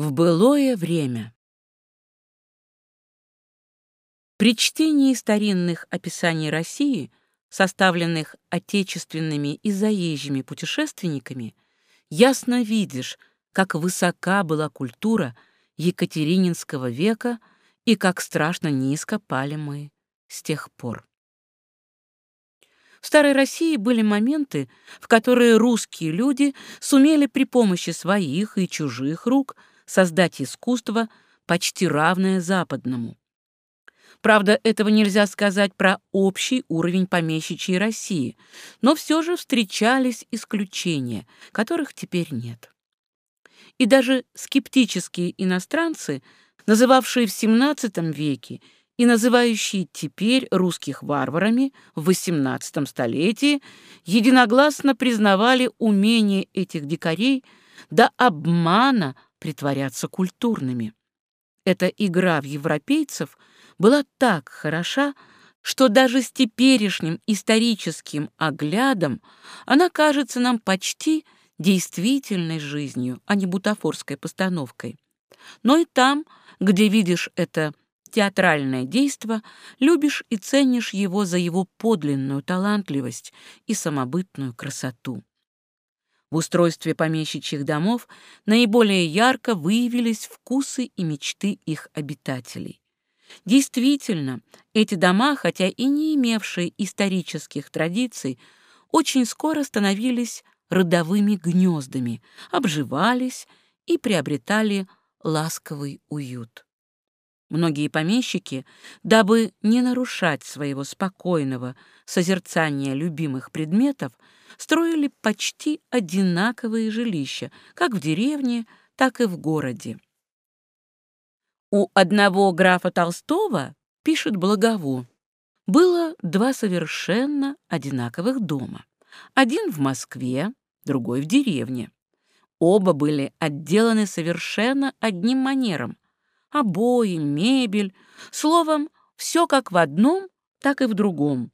В былое время. При чтении старинных описаний России, составленных отечественными и заезжими путешественниками, ясно видишь, как высока была культура Екатерининского века и как страшно низко пали мы с тех пор. В Старой России были моменты, в которые русские люди сумели при помощи своих и чужих рук создать искусство, почти равное западному. Правда, этого нельзя сказать про общий уровень помещичьей России, но все же встречались исключения, которых теперь нет. И даже скептические иностранцы, называвшие в XVII веке и называющие теперь русских варварами в XVIII столетии, единогласно признавали умение этих дикарей до обмана притворяться культурными. Эта игра в европейцев была так хороша, что даже с теперешним историческим оглядом она кажется нам почти действительной жизнью, а не бутафорской постановкой. Но и там, где видишь это театральное действо, любишь и ценишь его за его подлинную талантливость и самобытную красоту. В устройстве помещичьих домов наиболее ярко выявились вкусы и мечты их обитателей. Действительно, эти дома, хотя и не имевшие исторических традиций, очень скоро становились родовыми гнездами, обживались и приобретали ласковый уют. Многие помещики, дабы не нарушать своего спокойного созерцания любимых предметов, строили почти одинаковые жилища, как в деревне, так и в городе. У одного графа Толстого, пишет Благово, было два совершенно одинаковых дома. Один в Москве, другой в деревне. Оба были отделаны совершенно одним манером, обои, мебель, словом, все как в одном, так и в другом.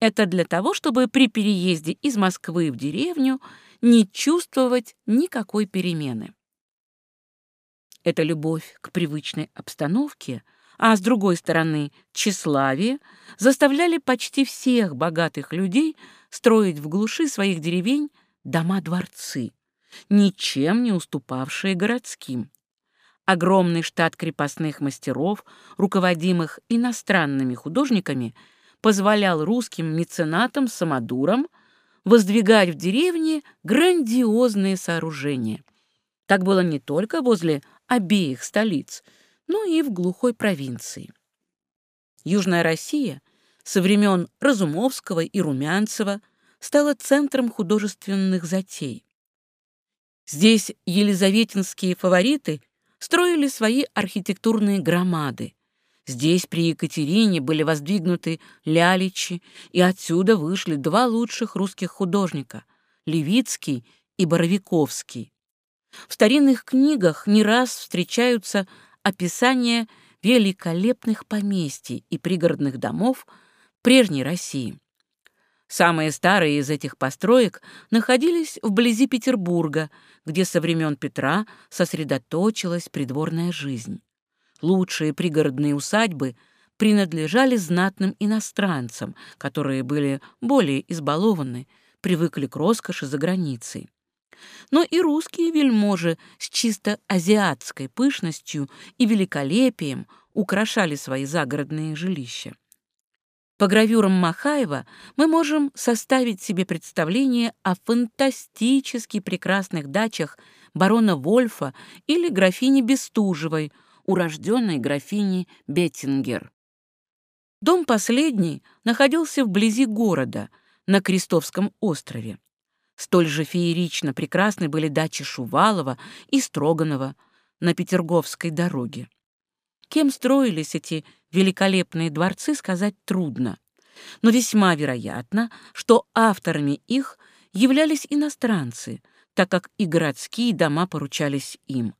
Это для того, чтобы при переезде из Москвы в деревню не чувствовать никакой перемены. Эта любовь к привычной обстановке, а с другой стороны тщеславие, заставляли почти всех богатых людей строить в глуши своих деревень дома-дворцы, ничем не уступавшие городским. Огромный штат крепостных мастеров, руководимых иностранными художниками, позволял русским меценатам-самодурам воздвигать в деревне грандиозные сооружения. Так было не только возле обеих столиц, но и в глухой провинции. Южная Россия со времен Разумовского и Румянцева стала центром художественных затей. Здесь елизаветинские фавориты строили свои архитектурные громады. Здесь при Екатерине были воздвигнуты Ляличи, и отсюда вышли два лучших русских художника — Левицкий и Боровиковский. В старинных книгах не раз встречаются описания великолепных поместий и пригородных домов прежней России. Самые старые из этих построек находились вблизи Петербурга, где со времен Петра сосредоточилась придворная жизнь. Лучшие пригородные усадьбы принадлежали знатным иностранцам, которые были более избалованы, привыкли к роскоши за границей. Но и русские вельможи с чисто азиатской пышностью и великолепием украшали свои загородные жилища. По гравюрам Махаева мы можем составить себе представление о фантастически прекрасных дачах барона Вольфа или графини Бестужевой, урожденной графини Беттингер. Дом последний находился вблизи города, на Крестовском острове. Столь же феерично прекрасны были дачи Шувалова и Строганова на Петерговской дороге. Кем строились эти великолепные дворцы, сказать трудно. Но весьма вероятно, что авторами их являлись иностранцы, так как и городские дома поручались им.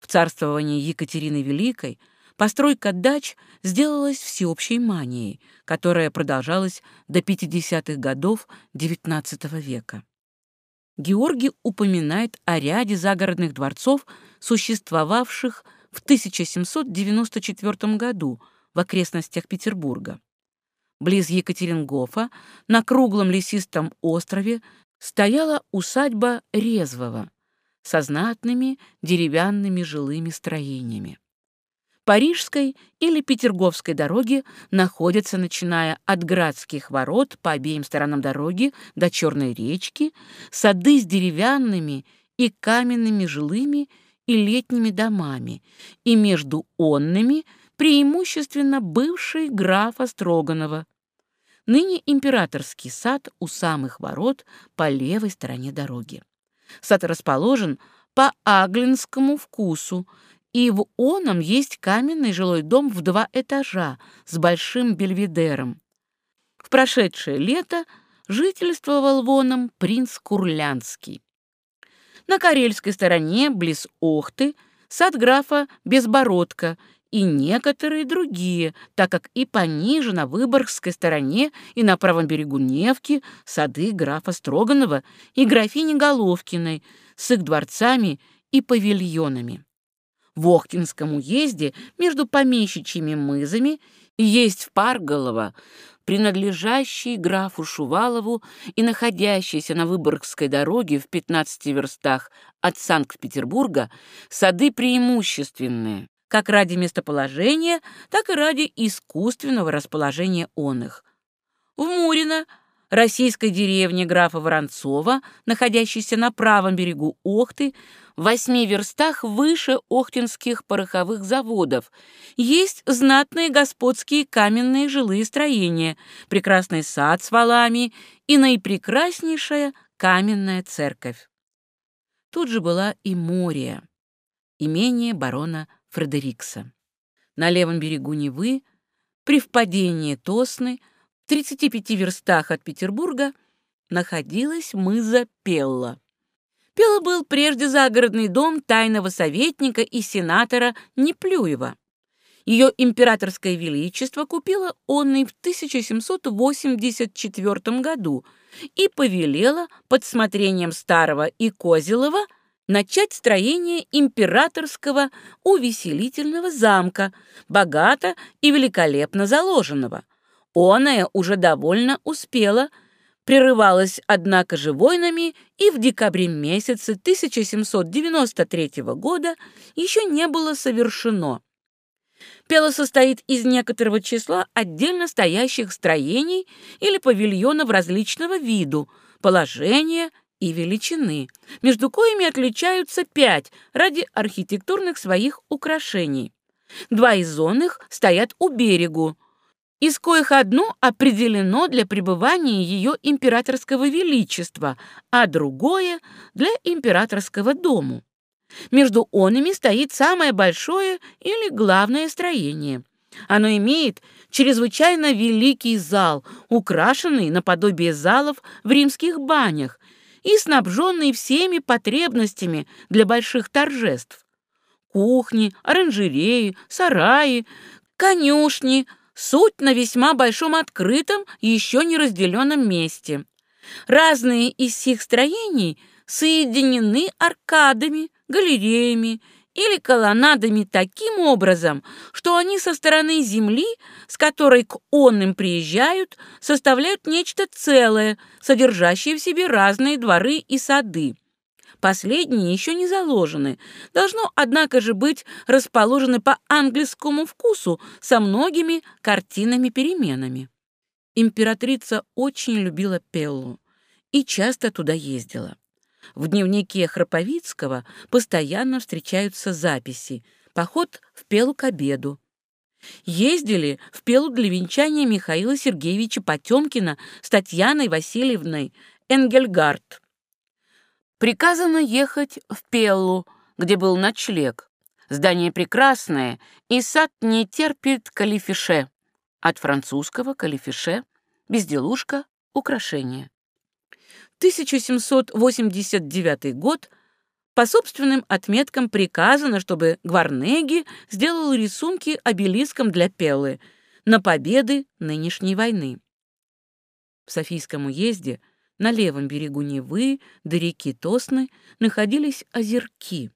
В царствовании Екатерины Великой постройка дач сделалась всеобщей манией, которая продолжалась до 50-х годов XIX века. Георгий упоминает о ряде загородных дворцов, существовавших в 1794 году в окрестностях Петербурга. Близ Екатерингофа, на круглом лесистом острове, стояла усадьба Резвого со знатными деревянными жилыми строениями. Парижской или Петерговской дороги находятся, начиная от Градских ворот по обеим сторонам дороги до Черной речки, сады с деревянными и каменными жилыми и летними домами, и между онными преимущественно бывший графа Строганова. Ныне императорский сад у самых ворот по левой стороне дороги. Сад расположен по аглинскому вкусу, и в оном есть каменный жилой дом в два этажа с большим бельведером. В прошедшее лето жительствовал в оном принц Курлянский. На карельской стороне, близ Охты, сад графа Безбородка и некоторые другие, так как и пониже на Выборгской стороне и на правом берегу Невки сады графа Строганова и графини Головкиной с их дворцами и павильонами. В Охтинском уезде между помещичьими мызами есть в Парголово, принадлежащий графу Шувалову и находящийся на Выборгской дороге в 15 верстах от Санкт-Петербурга, сады преимущественные, как ради местоположения, так и ради искусственного расположения он их. В Мурино российской деревне графа Воронцова, находящейся на правом берегу Охты, в восьми верстах выше охтинских пороховых заводов, есть знатные господские каменные жилые строения, прекрасный сад с валами и наипрекраснейшая каменная церковь. Тут же была и Мория, имение барона Фредерикса. На левом берегу Невы, при впадении Тосны, 35 верстах от Петербурга находилась мыза Пелла. Пелла был прежде загородный дом тайного советника и сенатора Неплюева. Ее императорское величество купило он и в 1784 году и повелело под смотрением старого и Козелова начать строение императорского увеселительного замка, богато и великолепно заложенного. Оная уже довольно успела, прерывалась, однако же, войнами, и в декабре месяце 1793 года еще не было совершено. Пела состоит из некоторого числа отдельно стоящих строений или павильонов различного виду, положения и величины, между коими отличаются пять ради архитектурных своих украшений. Два из зонных стоят у берегу, из коих одно определено для пребывания ее императорского величества, а другое — для императорского дому. Между онами стоит самое большое или главное строение. Оно имеет чрезвычайно великий зал, украшенный наподобие залов в римских банях и снабженный всеми потребностями для больших торжеств. Кухни, оранжереи, сараи, конюшни — Суть на весьма большом открытом, еще не разделенном месте. Разные из сих строений соединены аркадами, галереями или колоннадами таким образом, что они со стороны земли, с которой к онным приезжают, составляют нечто целое, содержащее в себе разные дворы и сады. Последние еще не заложены. Должно, однако же, быть расположены по английскому вкусу со многими картинами-переменами. Императрица очень любила Пеллу и часто туда ездила. В дневнике Храповицкого постоянно встречаются записи «Поход в Пелу к обеду», Ездили в Пелу для венчания Михаила Сергеевича Потемкина с Татьяной Васильевной Энгельгард. Приказано ехать в Пеллу, где был ночлег. Здание прекрасное, и сад не терпит калифише. От французского калифише — безделушка, украшение. 1789 год по собственным отметкам приказано, чтобы Гварнеги сделал рисунки обелиском для Пеллы на победы нынешней войны. В Софийском уезде на левом берегу Невы до реки Тосны находились озерки.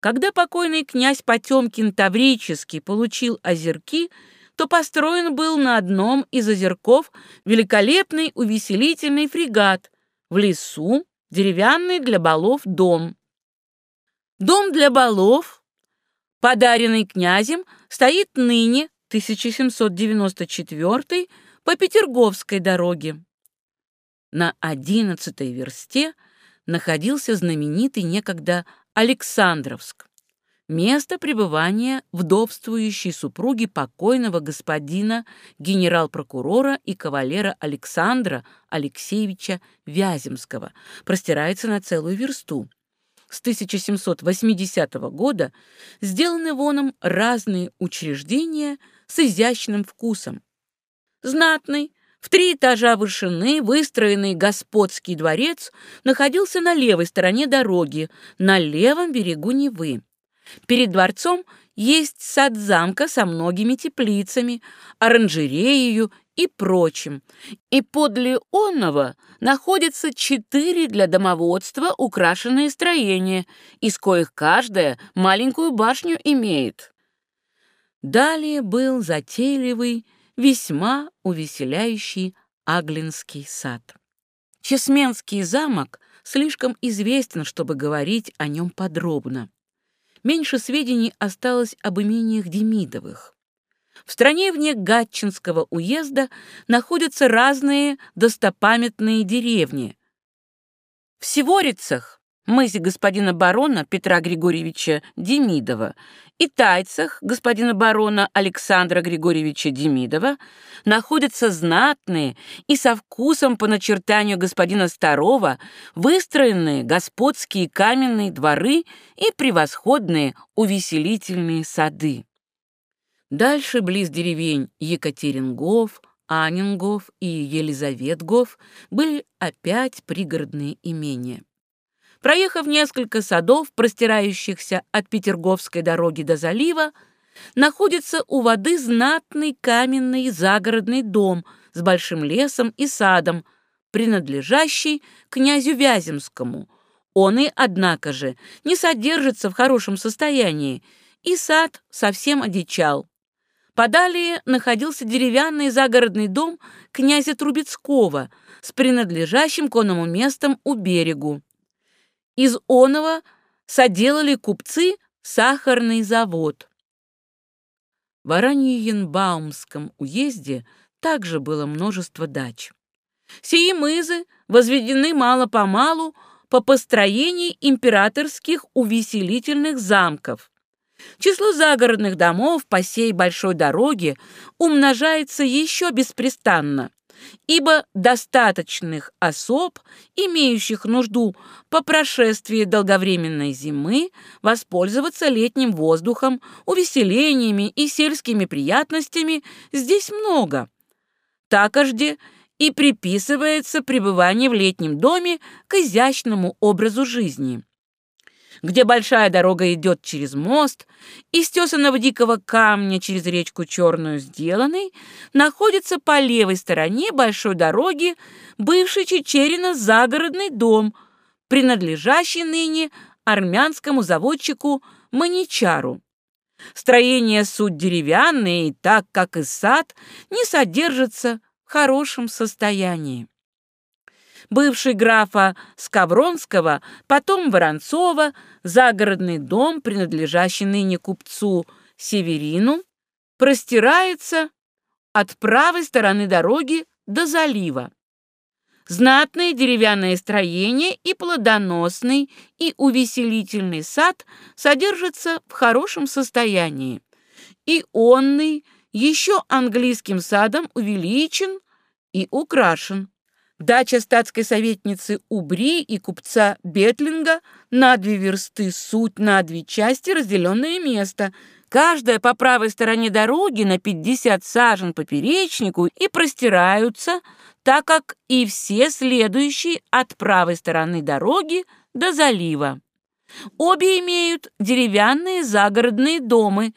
Когда покойный князь Потемкин Таврический получил озерки, то построен был на одном из озерков великолепный увеселительный фрегат, в лесу деревянный для балов дом. Дом для балов, подаренный князем, стоит ныне 1794 по Петерговской дороге. На одиннадцатой версте находился знаменитый некогда Александровск, место пребывания вдовствующей супруги покойного господина генерал-прокурора и кавалера Александра Алексеевича Вяземского, простирается на целую версту. С 1780 года сделаны воном разные учреждения с изящным вкусом. Знатный, в три этажа вышины выстроенный господский дворец находился на левой стороне дороги, на левом берегу Невы. Перед дворцом есть сад замка со многими теплицами, оранжереей и прочим. И подле онного находятся четыре для домоводства украшенные строения, из коих каждая маленькую башню имеет. Далее был затейливый весьма увеселяющий Аглинский сад. Чесменский замок слишком известен, чтобы говорить о нем подробно. Меньше сведений осталось об имениях Демидовых. В стране вне Гатчинского уезда находятся разные достопамятные деревни. В Сиворицах мызе господина барона Петра Григорьевича Демидова и тайцах господина барона Александра Григорьевича Демидова находятся знатные и со вкусом по начертанию господина Старова выстроенные господские каменные дворы и превосходные увеселительные сады. Дальше близ деревень Екатерингов, Анингов и Елизаветгов были опять пригородные имения. Проехав несколько садов, простирающихся от Петерговской дороги до залива, находится у воды знатный каменный загородный дом с большим лесом и садом, принадлежащий князю Вяземскому. Он и, однако же, не содержится в хорошем состоянии, и сад совсем одичал. Подалее находился деревянный загородный дом князя Трубецкого с принадлежащим конному местом у берегу. Из оного соделали купцы сахарный завод. В Араньенбаумском уезде также было множество дач. Сии мызы возведены мало-помалу по построению императорских увеселительных замков. Число загородных домов по сей большой дороге умножается еще беспрестанно ибо достаточных особ, имеющих нужду по прошествии долговременной зимы, воспользоваться летним воздухом, увеселениями и сельскими приятностями здесь много. Такожде и приписывается пребывание в летнем доме к изящному образу жизни где большая дорога идет через мост, из тесаного дикого камня через речку Черную сделанный, находится по левой стороне большой дороги бывший Чечерина загородный дом, принадлежащий ныне армянскому заводчику Маничару. Строение суть деревянное, и так как и сад, не содержится в хорошем состоянии бывший графа Скавронского, потом Воронцова, загородный дом, принадлежащий ныне купцу Северину, простирается от правой стороны дороги до залива. Знатное деревянное строение и плодоносный и увеселительный сад содержатся в хорошем состоянии. И онный еще английским садом увеличен и украшен. Дача статской советницы Убри и купца Бетлинга на две версты суть на две части разделенное место, каждая по правой стороне дороги на 50 сажен поперечнику и простираются, так как и все следующие от правой стороны дороги до залива. Обе имеют деревянные загородные дома,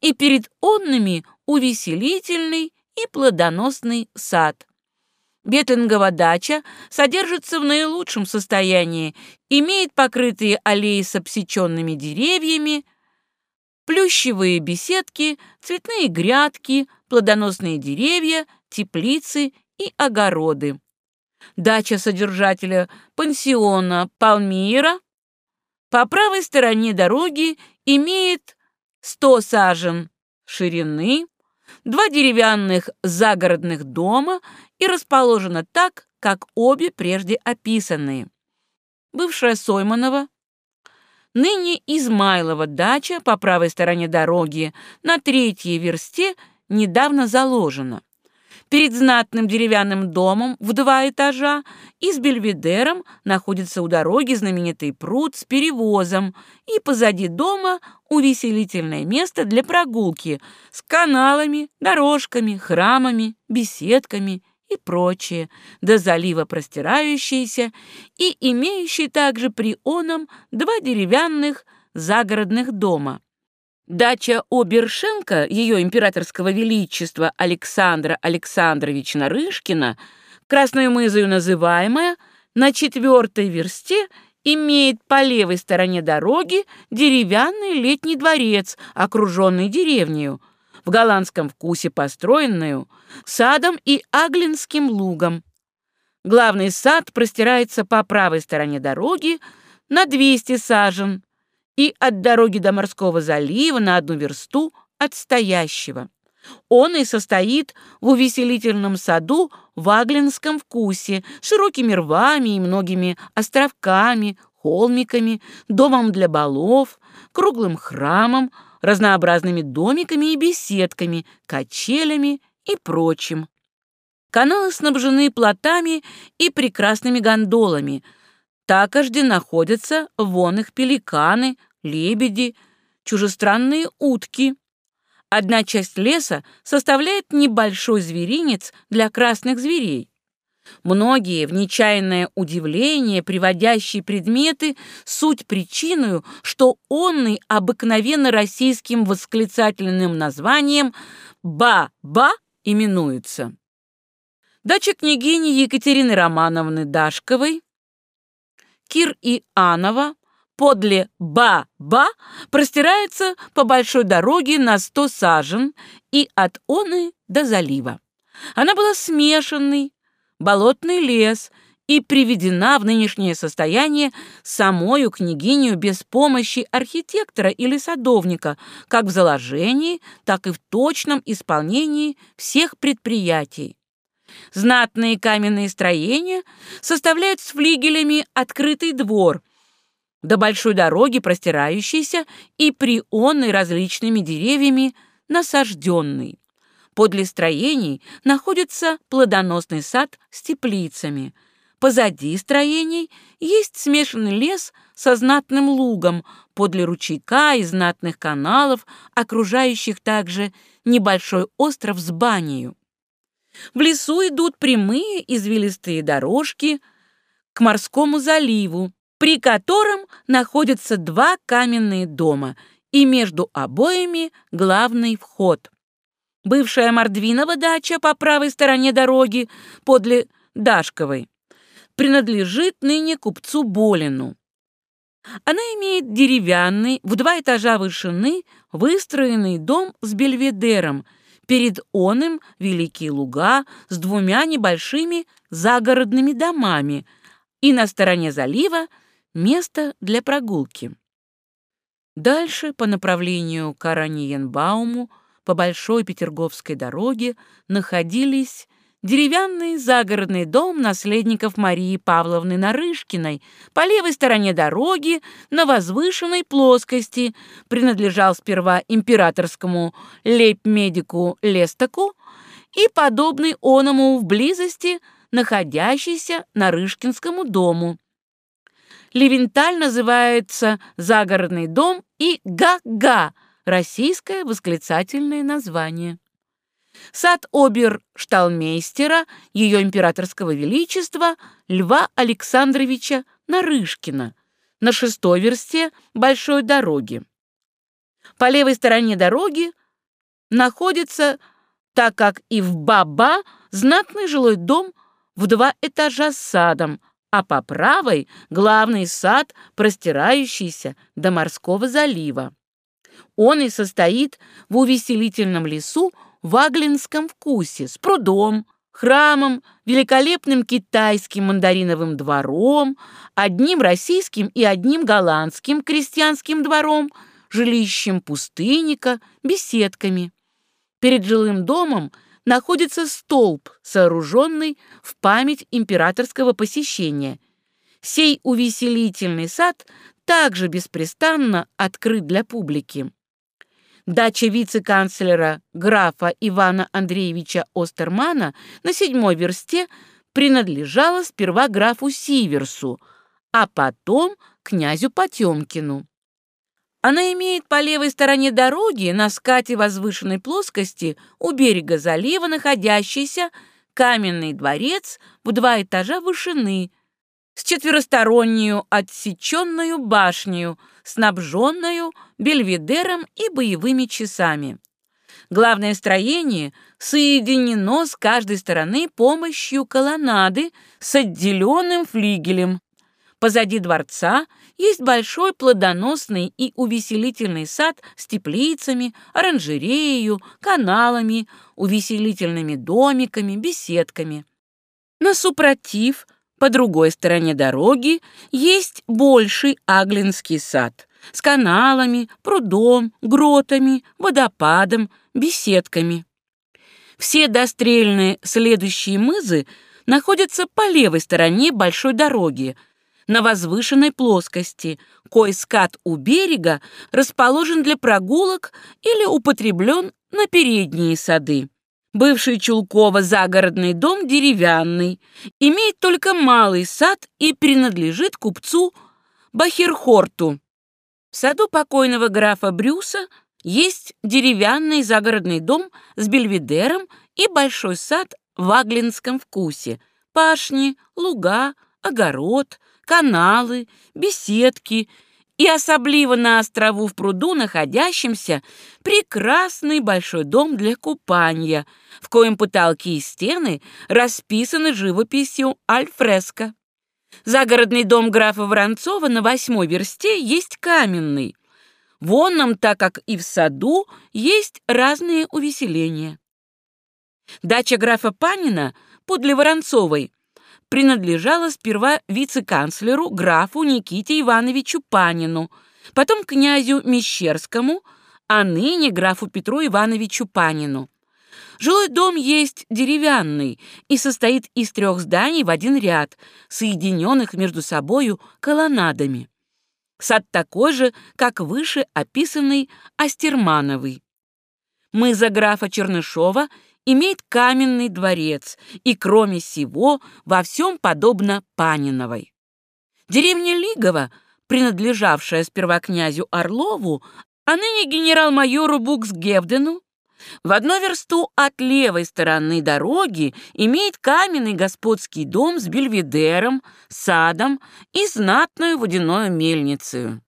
и перед онными увеселительный и плодоносный сад. Беттингова дача содержится в наилучшем состоянии, имеет покрытые аллеи с обсеченными деревьями, плющевые беседки, цветные грядки, плодоносные деревья, теплицы и огороды. Дача содержателя пансиона Палмира по правой стороне дороги имеет 100 сажен ширины, два деревянных загородных дома и расположена так, как обе прежде описанные. Бывшая Сойманова, ныне Измайлова дача по правой стороне дороги на третьей версте недавно заложена перед знатным деревянным домом в два этажа и с бельведером находится у дороги знаменитый пруд с перевозом, и позади дома увеселительное место для прогулки с каналами, дорожками, храмами, беседками и прочее, до залива простирающиеся и имеющие также при оном два деревянных загородных дома. Дача Обершенко, ее императорского величества Александра Александровича Нарышкина, Красную мызою называемая, на четвертой версте имеет по левой стороне дороги деревянный летний дворец, окруженный деревнею, в голландском вкусе построенную, садом и аглинским лугом. Главный сад простирается по правой стороне дороги на 200 сажен, и от дороги до морского залива на одну версту от стоящего. Он и состоит в увеселительном саду в аглинском вкусе, широкими рвами и многими островками, холмиками, домом для балов, круглым храмом, разнообразными домиками и беседками, качелями и прочим. Каналы снабжены плотами и прекрасными гондолами. Такожде находятся вон их пеликаны, лебеди, чужестранные утки. Одна часть леса составляет небольшой зверинец для красных зверей. Многие в нечаянное удивление приводящие предметы суть причиною, что онный обыкновенно российским восклицательным названием «ба-ба» именуется. Дача княгини Екатерины Романовны Дашковой, Кир и Анова, подле Ба-Ба простирается по большой дороге на сто сажен и от Оны до залива. Она была смешанный, болотный лес и приведена в нынешнее состояние самою княгиню без помощи архитектора или садовника, как в заложении, так и в точном исполнении всех предприятий. Знатные каменные строения составляют с флигелями открытый двор – до большой дороги, простирающейся и прионной различными деревьями насажденный. Подле строений находится плодоносный сад с теплицами. Позади строений есть смешанный лес со знатным лугом, подле ручейка и знатных каналов, окружающих также небольшой остров с банею. В лесу идут прямые извилистые дорожки к морскому заливу, при котором находятся два каменные дома, и между обоими главный вход. Бывшая Мордвинова дача по правой стороне дороги, подле Дашковой, принадлежит ныне купцу Болину. Она имеет деревянный, в два этажа вышины, выстроенный дом с бельведером, перед оным великие луга с двумя небольшими загородными домами, и на стороне залива Место для прогулки. Дальше по направлению к Араньенбауму по Большой Петерговской дороге находились деревянный загородный дом наследников Марии Павловны Нарышкиной по левой стороне дороги на возвышенной плоскости, принадлежал сперва императорскому лейб-медику Лестаку и подобный оному в близости находящийся Нарышкинскому дому. Левенталь называется «Загородный дом» и «Га-га» — российское восклицательное название. Сад обер-шталмейстера Ее Императорского Величества Льва Александровича Нарышкина на шестой версте большой дороги. По левой стороне дороги находится, так как и в Баба, знатный жилой дом в два этажа с садом, а по правой — главный сад, простирающийся до морского залива. Он и состоит в увеселительном лесу в Аглинском вкусе с прудом, храмом, великолепным китайским мандариновым двором, одним российским и одним голландским крестьянским двором, жилищем пустынника, беседками. Перед жилым домом находится столб, сооруженный в память императорского посещения. Сей увеселительный сад также беспрестанно открыт для публики. Дача вице-канцлера графа Ивана Андреевича Остермана на седьмой версте принадлежала сперва графу Сиверсу, а потом князю Потемкину. Она имеет по левой стороне дороги на скате возвышенной плоскости у берега залива находящийся каменный дворец в два этажа вышины с четверостороннюю отсеченную башнею, снабженную бельведером и боевыми часами. Главное строение соединено с каждой стороны помощью колоннады с отделенным флигелем. Позади дворца есть большой плодоносный и увеселительный сад с теплицами, оранжереей, каналами, увеселительными домиками, беседками. На супротив, по другой стороне дороги, есть больший Аглинский сад с каналами, прудом, гротами, водопадом, беседками. Все дострельные следующие мызы находятся по левой стороне большой дороги – на возвышенной плоскости, кой скат у берега расположен для прогулок или употреблен на передние сады. Бывший Чулково загородный дом деревянный, имеет только малый сад и принадлежит купцу Бахерхорту. В саду покойного графа Брюса есть деревянный загородный дом с бельведером и большой сад в аглинском вкусе, пашни, луга, огород, каналы, беседки и особливо на острову в пруду находящемся прекрасный большой дом для купания, в коем потолки и стены расписаны живописью альфреско. Загородный дом графа Воронцова на восьмой версте есть каменный. В онном, так как и в саду, есть разные увеселения. Дача графа Панина подле Воронцовой принадлежала сперва вице-канцлеру графу Никите Ивановичу Панину, потом князю Мещерскому, а ныне графу Петру Ивановичу Панину. Жилой дом есть деревянный и состоит из трех зданий в один ряд, соединенных между собою колоннадами. Сад такой же, как выше описанный Астермановый. Мы за графа Чернышова – имеет каменный дворец и, кроме сего, во всем подобно Паниновой. Деревня Лигово, принадлежавшая сперва князю Орлову, а ныне генерал-майору Буксгевдену, в одну версту от левой стороны дороги имеет каменный господский дом с бельведером, садом и знатную водяную мельницей.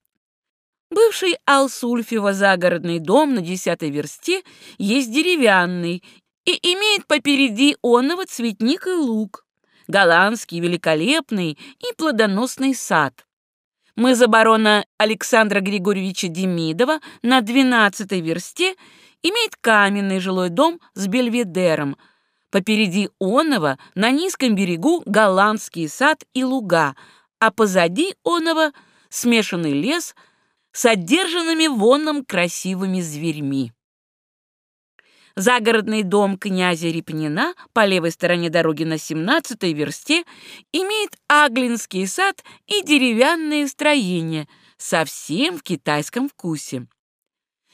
Бывший Алсульфево загородный дом на десятой версте есть деревянный и имеет попереди онного цветник и луг, голландский великолепный и плодоносный сад. Мы за барона Александра Григорьевича Демидова на двенадцатой версте имеет каменный жилой дом с бельведером. Попереди онного на низком берегу голландский сад и луга, а позади онного смешанный лес с одержанными вонном красивыми зверьми. Загородный дом князя Репнина по левой стороне дороги на 17-й версте имеет аглинский сад и деревянные строения, совсем в китайском вкусе.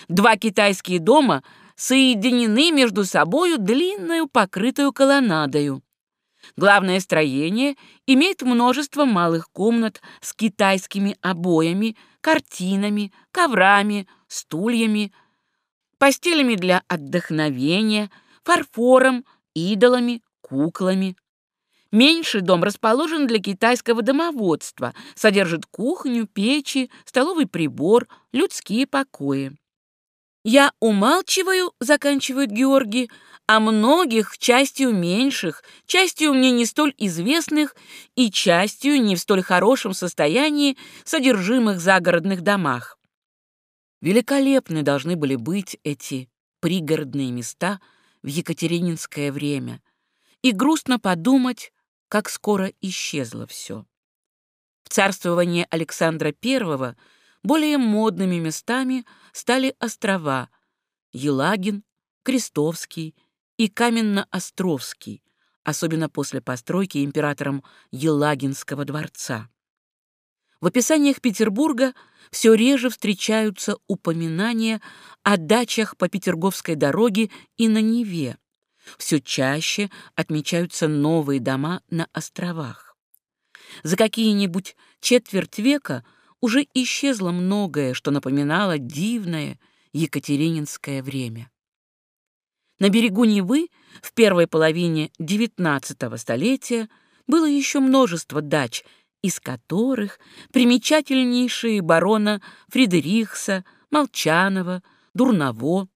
Два китайские дома соединены между собою длинную покрытую колоннадою. Главное строение имеет множество малых комнат с китайскими обоями, картинами, коврами, стульями, постелями для отдохновения, фарфором, идолами, куклами. Меньший дом расположен для китайского домоводства, содержит кухню, печи, столовый прибор, людские покои. Я умалчиваю, заканчивает Георгий, о многих, частью меньших, частью мне не столь известных и частью не в столь хорошем состоянии содержимых загородных домах. Великолепны должны были быть эти пригородные места в Екатерининское время, и грустно подумать, как скоро исчезло все. В царствовании Александра I более модными местами стали острова Елагин, Крестовский и Каменно-Островский, особенно после постройки императором Елагинского дворца. В описаниях Петербурга все реже встречаются упоминания о дачах по Петерговской дороге и на Неве. Все чаще отмечаются новые дома на островах. За какие-нибудь четверть века уже исчезло многое, что напоминало дивное екатерининское время. На берегу Невы в первой половине XIX столетия было еще множество дач, из которых примечательнейшие барона Фридерихса, Молчанова, Дурново.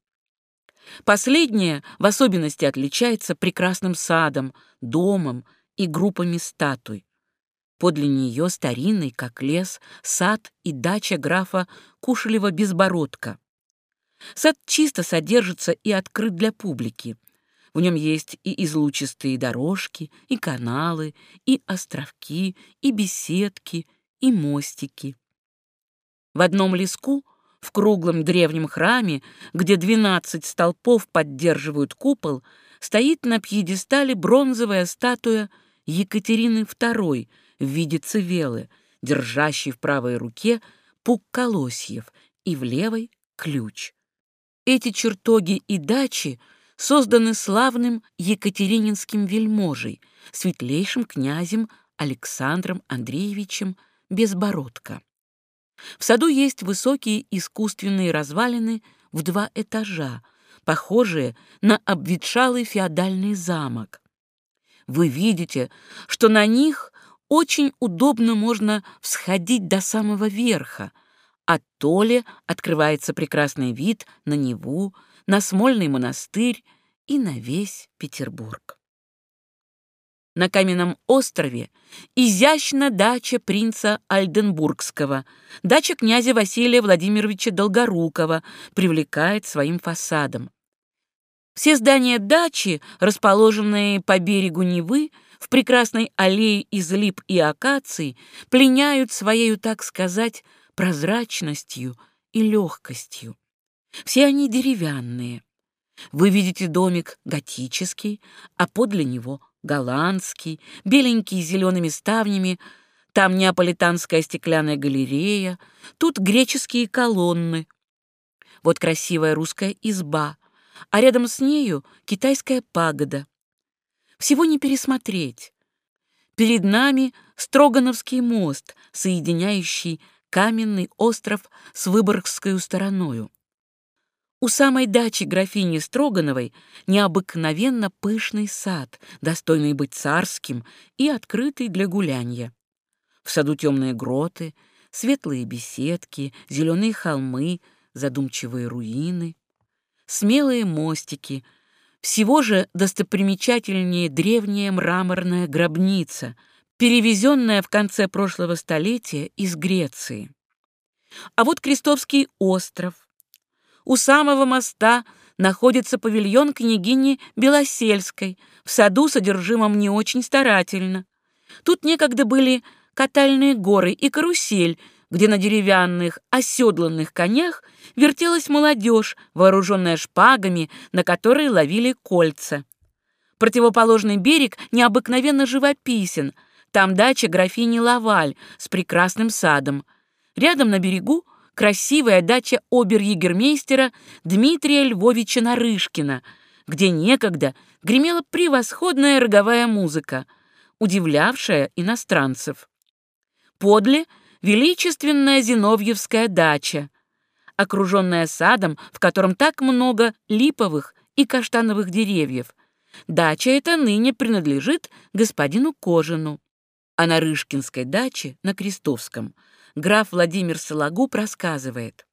Последняя в особенности отличается прекрасным садом, домом и группами статуй. Подле нее старинный, как лес, сад и дача графа Кушелева-Безбородка. Сад чисто содержится и открыт для публики. В нем есть и излучистые дорожки, и каналы, и островки, и беседки, и мостики. В одном леску, в круглом древнем храме, где двенадцать столпов поддерживают купол, стоит на пьедестале бронзовая статуя Екатерины II — в виде цивелы, держащий в правой руке пук колосьев и в левой — ключ. Эти чертоги и дачи созданы славным екатерининским вельможей, светлейшим князем Александром Андреевичем Безбородко. В саду есть высокие искусственные развалины в два этажа, похожие на обветшалый феодальный замок. Вы видите, что на них очень удобно можно всходить до самого верха. От Толи открывается прекрасный вид на Неву, на Смольный монастырь и на весь Петербург. На каменном острове изящна дача принца Альденбургского, дача князя Василия Владимировича Долгорукова привлекает своим фасадом. Все здания дачи, расположенные по берегу Невы, в прекрасной аллее из лип и акаций пленяют своею, так сказать, прозрачностью и легкостью. Все они деревянные. Вы видите домик готический, а подле него голландский, беленький с зелеными ставнями, там неаполитанская стеклянная галерея, тут греческие колонны. Вот красивая русская изба, а рядом с нею китайская пагода. Всего не пересмотреть. Перед нами Строгановский мост, соединяющий каменный остров с Выборгской стороною. У самой дачи графини Строгановой необыкновенно пышный сад, достойный быть царским и открытый для гулянья. В саду темные гроты, светлые беседки, зеленые холмы, задумчивые руины, смелые мостики — всего же достопримечательнее древняя мраморная гробница, перевезенная в конце прошлого столетия из Греции. А вот Крестовский остров. У самого моста находится павильон княгини Белосельской, в саду содержимом не очень старательно. Тут некогда были катальные горы и карусель, где на деревянных оседланных конях вертелась молодежь, вооруженная шпагами, на которые ловили кольца. Противоположный берег необыкновенно живописен. Там дача графини Лаваль с прекрасным садом. Рядом на берегу красивая дача обер-егермейстера Дмитрия Львовича Нарышкина, где некогда гремела превосходная роговая музыка, удивлявшая иностранцев. Подле — величественная Зиновьевская дача, окруженная садом, в котором так много липовых и каштановых деревьев. Дача эта ныне принадлежит господину Кожину. А на Рышкинской даче, на Крестовском, граф Владимир Сологуб рассказывает.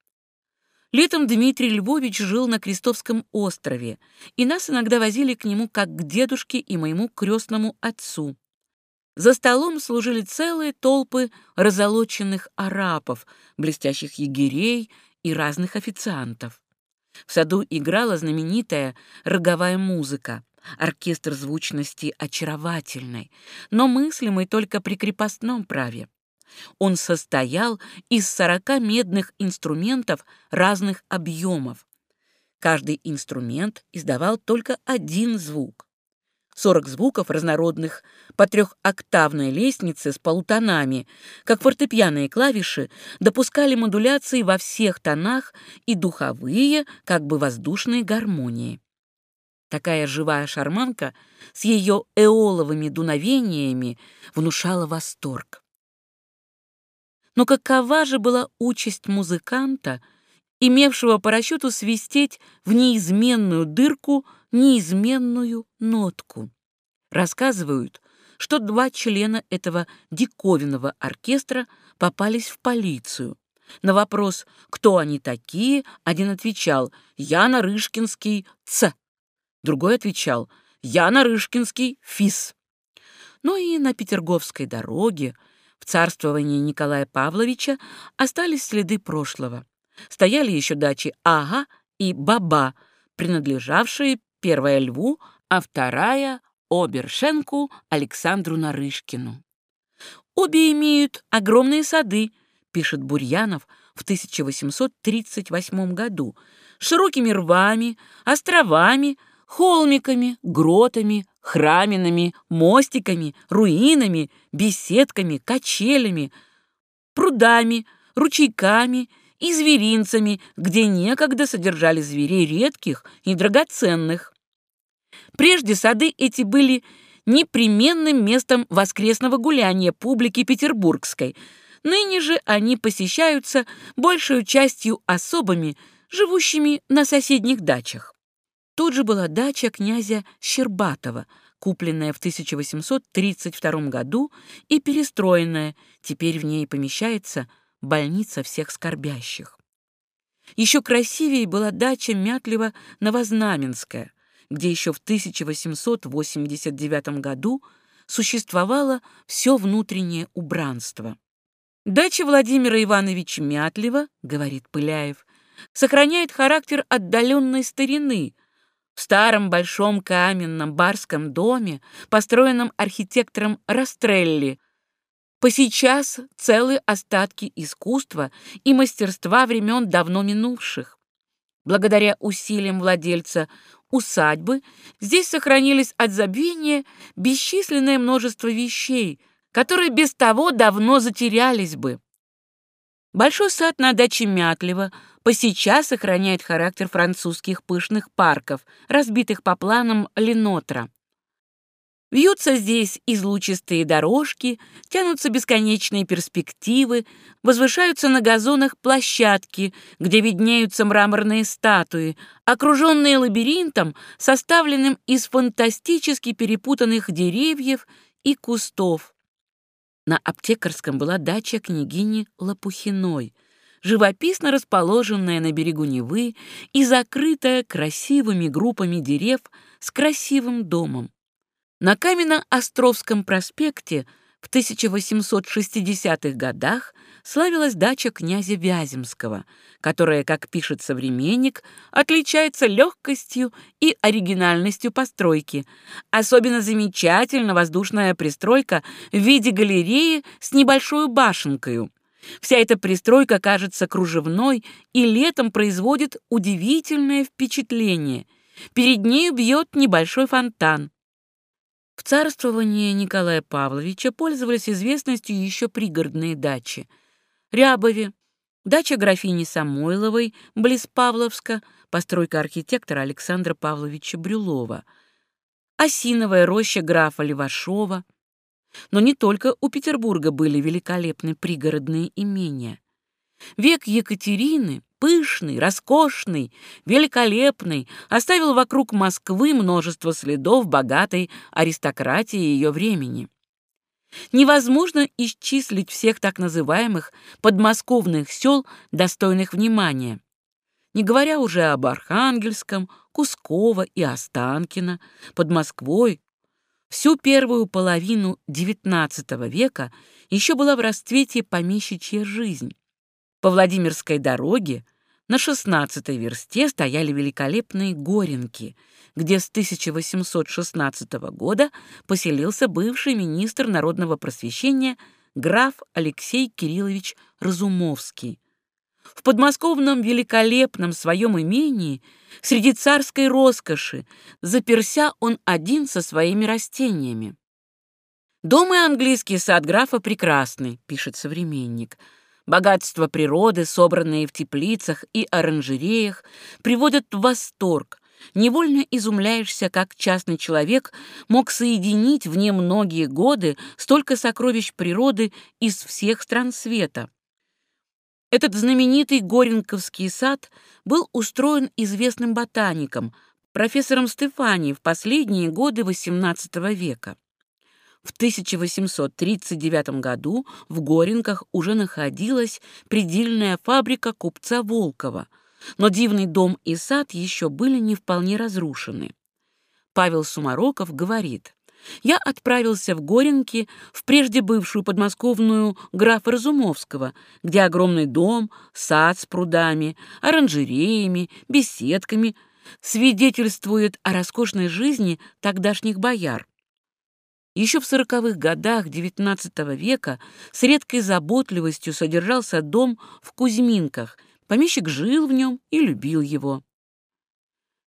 Летом Дмитрий Львович жил на Крестовском острове, и нас иногда возили к нему как к дедушке и моему крестному отцу. За столом служили целые толпы разолоченных арапов, блестящих егерей и разных официантов. В саду играла знаменитая роговая музыка, оркестр звучности очаровательной, но мыслимый только при крепостном праве. Он состоял из сорока медных инструментов разных объемов. Каждый инструмент издавал только один звук. Сорок звуков разнородных по трехоктавной лестнице с полутонами, как фортепианные клавиши, допускали модуляции во всех тонах и духовые, как бы воздушные гармонии. Такая живая шарманка с ее эоловыми дуновениями внушала восторг. Но какова же была участь музыканта, имевшего по расчету свистеть в неизменную дырку неизменную нотку? Рассказывают, что два члена этого диковинного оркестра попались в полицию. На вопрос, кто они такие, один отвечал «Я Нарышкинский Ц». Другой отвечал «Я Нарышкинский ФИС». Ну и на Петерговской дороге в царствовании Николая Павловича остались следы прошлого. Стояли еще дачи Ага и Баба, принадлежавшие первая Льву, а вторая — Обершенку Александру Нарышкину. Обе имеют огромные сады, пишет Бурьянов в 1838 году, широкими рвами, островами, холмиками, гротами, храминами, мостиками, руинами, беседками, качелями, прудами, ручейками и зверинцами, где некогда содержали зверей редких и драгоценных. Прежде сады эти были непременным местом воскресного гуляния публики петербургской. Ныне же они посещаются большую частью особами, живущими на соседних дачах. Тут же была дача князя Щербатова, купленная в 1832 году и перестроенная, теперь в ней помещается больница всех скорбящих. Еще красивее была дача Мятлева-Новознаменская, где еще в 1889 году существовало все внутреннее убранство. Дача Владимира Ивановича Мятлева, говорит Пыляев, сохраняет характер отдаленной старины, в старом большом каменном барском доме, построенном архитектором Растрелли, по сейчас целые остатки искусства и мастерства времен давно минувших. Благодаря усилиям владельца усадьбы здесь сохранились от забвения бесчисленное множество вещей, которые без того давно затерялись бы. Большой сад на даче Мятлева по сейчас сохраняет характер французских пышных парков, разбитых по планам Ленотра. Вьются здесь излучистые дорожки, тянутся бесконечные перспективы, возвышаются на газонах площадки, где виднеются мраморные статуи, окруженные лабиринтом, составленным из фантастически перепутанных деревьев и кустов. На аптекарском была дача княгини Лопухиной, живописно расположенная на берегу Невы и закрытая красивыми группами дерев с красивым домом. На Каменно-Островском проспекте в 1860-х годах славилась дача князя Вяземского, которая, как пишет современник, отличается легкостью и оригинальностью постройки. Особенно замечательна воздушная пристройка в виде галереи с небольшой башенкой. Вся эта пристройка кажется кружевной и летом производит удивительное впечатление. Перед ней бьет небольшой фонтан. В царствовании Николая Павловича пользовались известностью еще пригородные дачи. Рябове, дача графини Самойловой, близ Павловска, постройка архитектора Александра Павловича Брюлова, Осиновая роща графа Левашова. Но не только у Петербурга были великолепны пригородные имения. Век Екатерины пышный, роскошный, великолепный, оставил вокруг Москвы множество следов богатой аристократии ее времени. Невозможно исчислить всех так называемых подмосковных сел, достойных внимания. не говоря уже об Архангельском, Кусково и Останкино, под Москвой. Всю первую половину XIX века еще была в расцвете помещичья жизнь. По Владимирской дороге на 16-й версте стояли великолепные горенки, где с 1816 года поселился бывший министр народного просвещения граф Алексей Кириллович Разумовский. В подмосковном великолепном своем имении, среди царской роскоши, заперся он один со своими растениями. «Дом и английский сад графа прекрасный», — пишет современник. «Богатство природы, собранные в теплицах и оранжереях, приводят в восторг. Невольно изумляешься, как частный человек мог соединить в не многие годы столько сокровищ природы из всех стран света. Этот знаменитый Горенковский сад был устроен известным ботаником, профессором Стефани в последние годы XVIII века. В 1839 году в Горенках уже находилась предельная фабрика купца Волкова, но дивный дом и сад еще были не вполне разрушены. Павел Сумароков говорит, я отправился в Горенки, в прежде бывшую подмосковную графа Разумовского, где огромный дом, сад с прудами, оранжереями, беседками свидетельствует о роскошной жизни тогдашних бояр. Еще в сороковых годах XIX века с редкой заботливостью содержался дом в Кузьминках, помещик жил в нем и любил его.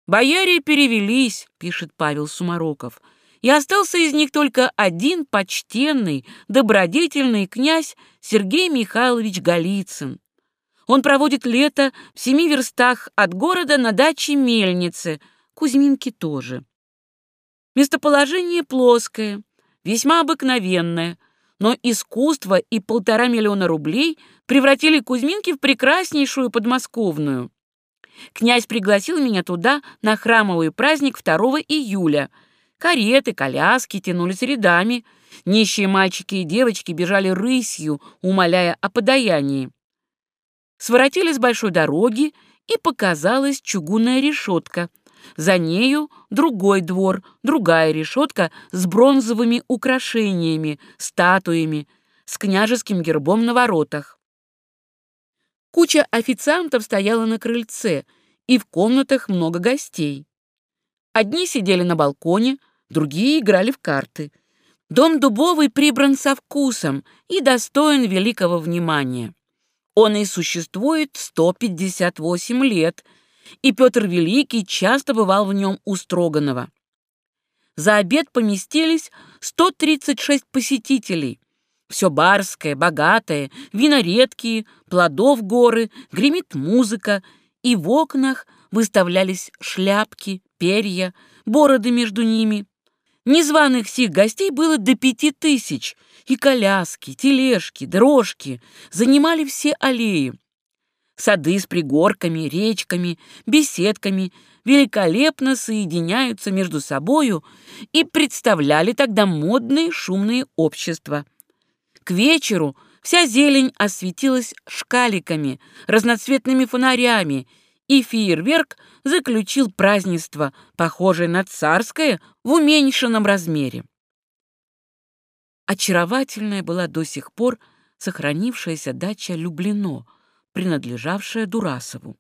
«Бояре перевелись», — пишет Павел Сумароков, — и остался из них только один почтенный, добродетельный князь Сергей Михайлович Голицын. Он проводит лето в семи верстах от города на даче Мельницы, Кузьминки тоже. Местоположение плоское, весьма обыкновенное, но искусство и полтора миллиона рублей превратили Кузьминки в прекраснейшую подмосковную. Князь пригласил меня туда на храмовый праздник 2 июля – Кареты, коляски тянулись рядами. Нищие мальчики и девочки бежали рысью, умоляя о подаянии. Своротили с большой дороги, и показалась чугунная решетка. За нею другой двор, другая решетка с бронзовыми украшениями, статуями, с княжеским гербом на воротах. Куча официантов стояла на крыльце, и в комнатах много гостей. Одни сидели на балконе, другие играли в карты. Дом Дубовый прибран со вкусом и достоин великого внимания. Он и существует 158 лет, и Петр Великий часто бывал в нем у Строганова. За обед поместились 136 посетителей. Все барское, богатое, вина редкие, плодов горы, гремит музыка, и в окнах выставлялись шляпки, перья, бороды между ними. Незваных сих гостей было до пяти тысяч, и коляски, тележки, дрожки занимали все аллеи. Сады с пригорками, речками, беседками великолепно соединяются между собою и представляли тогда модные шумные общества. К вечеру вся зелень осветилась шкаликами, разноцветными фонарями и фейерверк заключил празднество, похожее на царское, в уменьшенном размере. Очаровательная была до сих пор сохранившаяся дача Люблино, принадлежавшая Дурасову.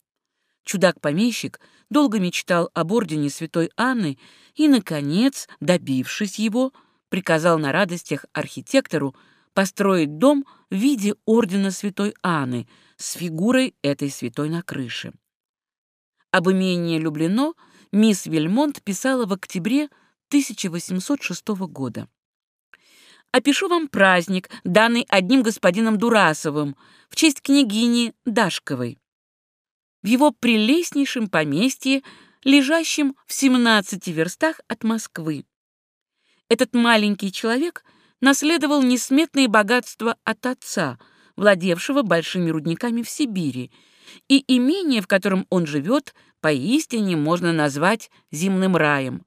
Чудак-помещик долго мечтал об ордене святой Анны и, наконец, добившись его, приказал на радостях архитектору построить дом в виде ордена святой Анны с фигурой этой святой на крыше. Об имении Люблино мисс Вильмонт писала в октябре 1806 года. Опишу вам праздник, данный одним господином Дурасовым в честь княгини Дашковой. В его прелестнейшем поместье, лежащем в 17 верстах от Москвы. Этот маленький человек наследовал несметные богатства от отца, владевшего большими рудниками в Сибири, и имение, в котором он живет, поистине можно назвать земным раем.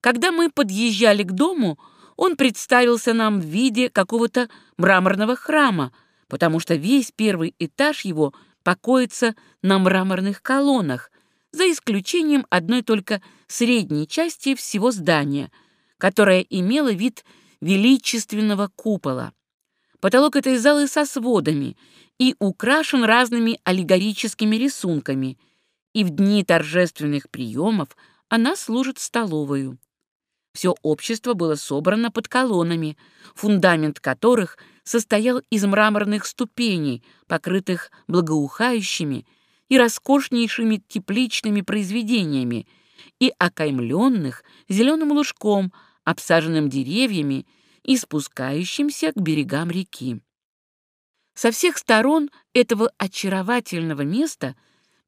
Когда мы подъезжали к дому, он представился нам в виде какого-то мраморного храма, потому что весь первый этаж его покоится на мраморных колоннах, за исключением одной только средней части всего здания, которая имела вид величественного купола. Потолок этой залы со сводами и украшен разными аллегорическими рисунками, и в дни торжественных приемов она служит столовою. Все общество было собрано под колоннами, фундамент которых состоял из мраморных ступеней, покрытых благоухающими и роскошнейшими тепличными произведениями и окаймленных зеленым лужком, обсаженным деревьями и спускающимся к берегам реки. Со всех сторон этого очаровательного места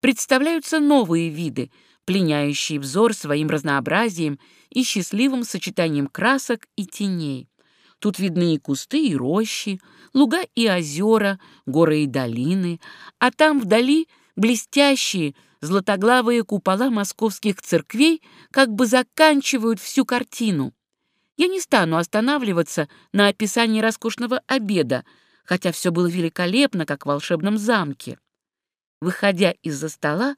представляются новые виды, пленяющие взор своим разнообразием и счастливым сочетанием красок и теней. Тут видны и кусты, и рощи, луга и озера, горы и долины, а там вдали блестящие златоглавые купола московских церквей как бы заканчивают всю картину. Я не стану останавливаться на описании роскошного обеда, хотя все было великолепно, как в волшебном замке. Выходя из-за стола,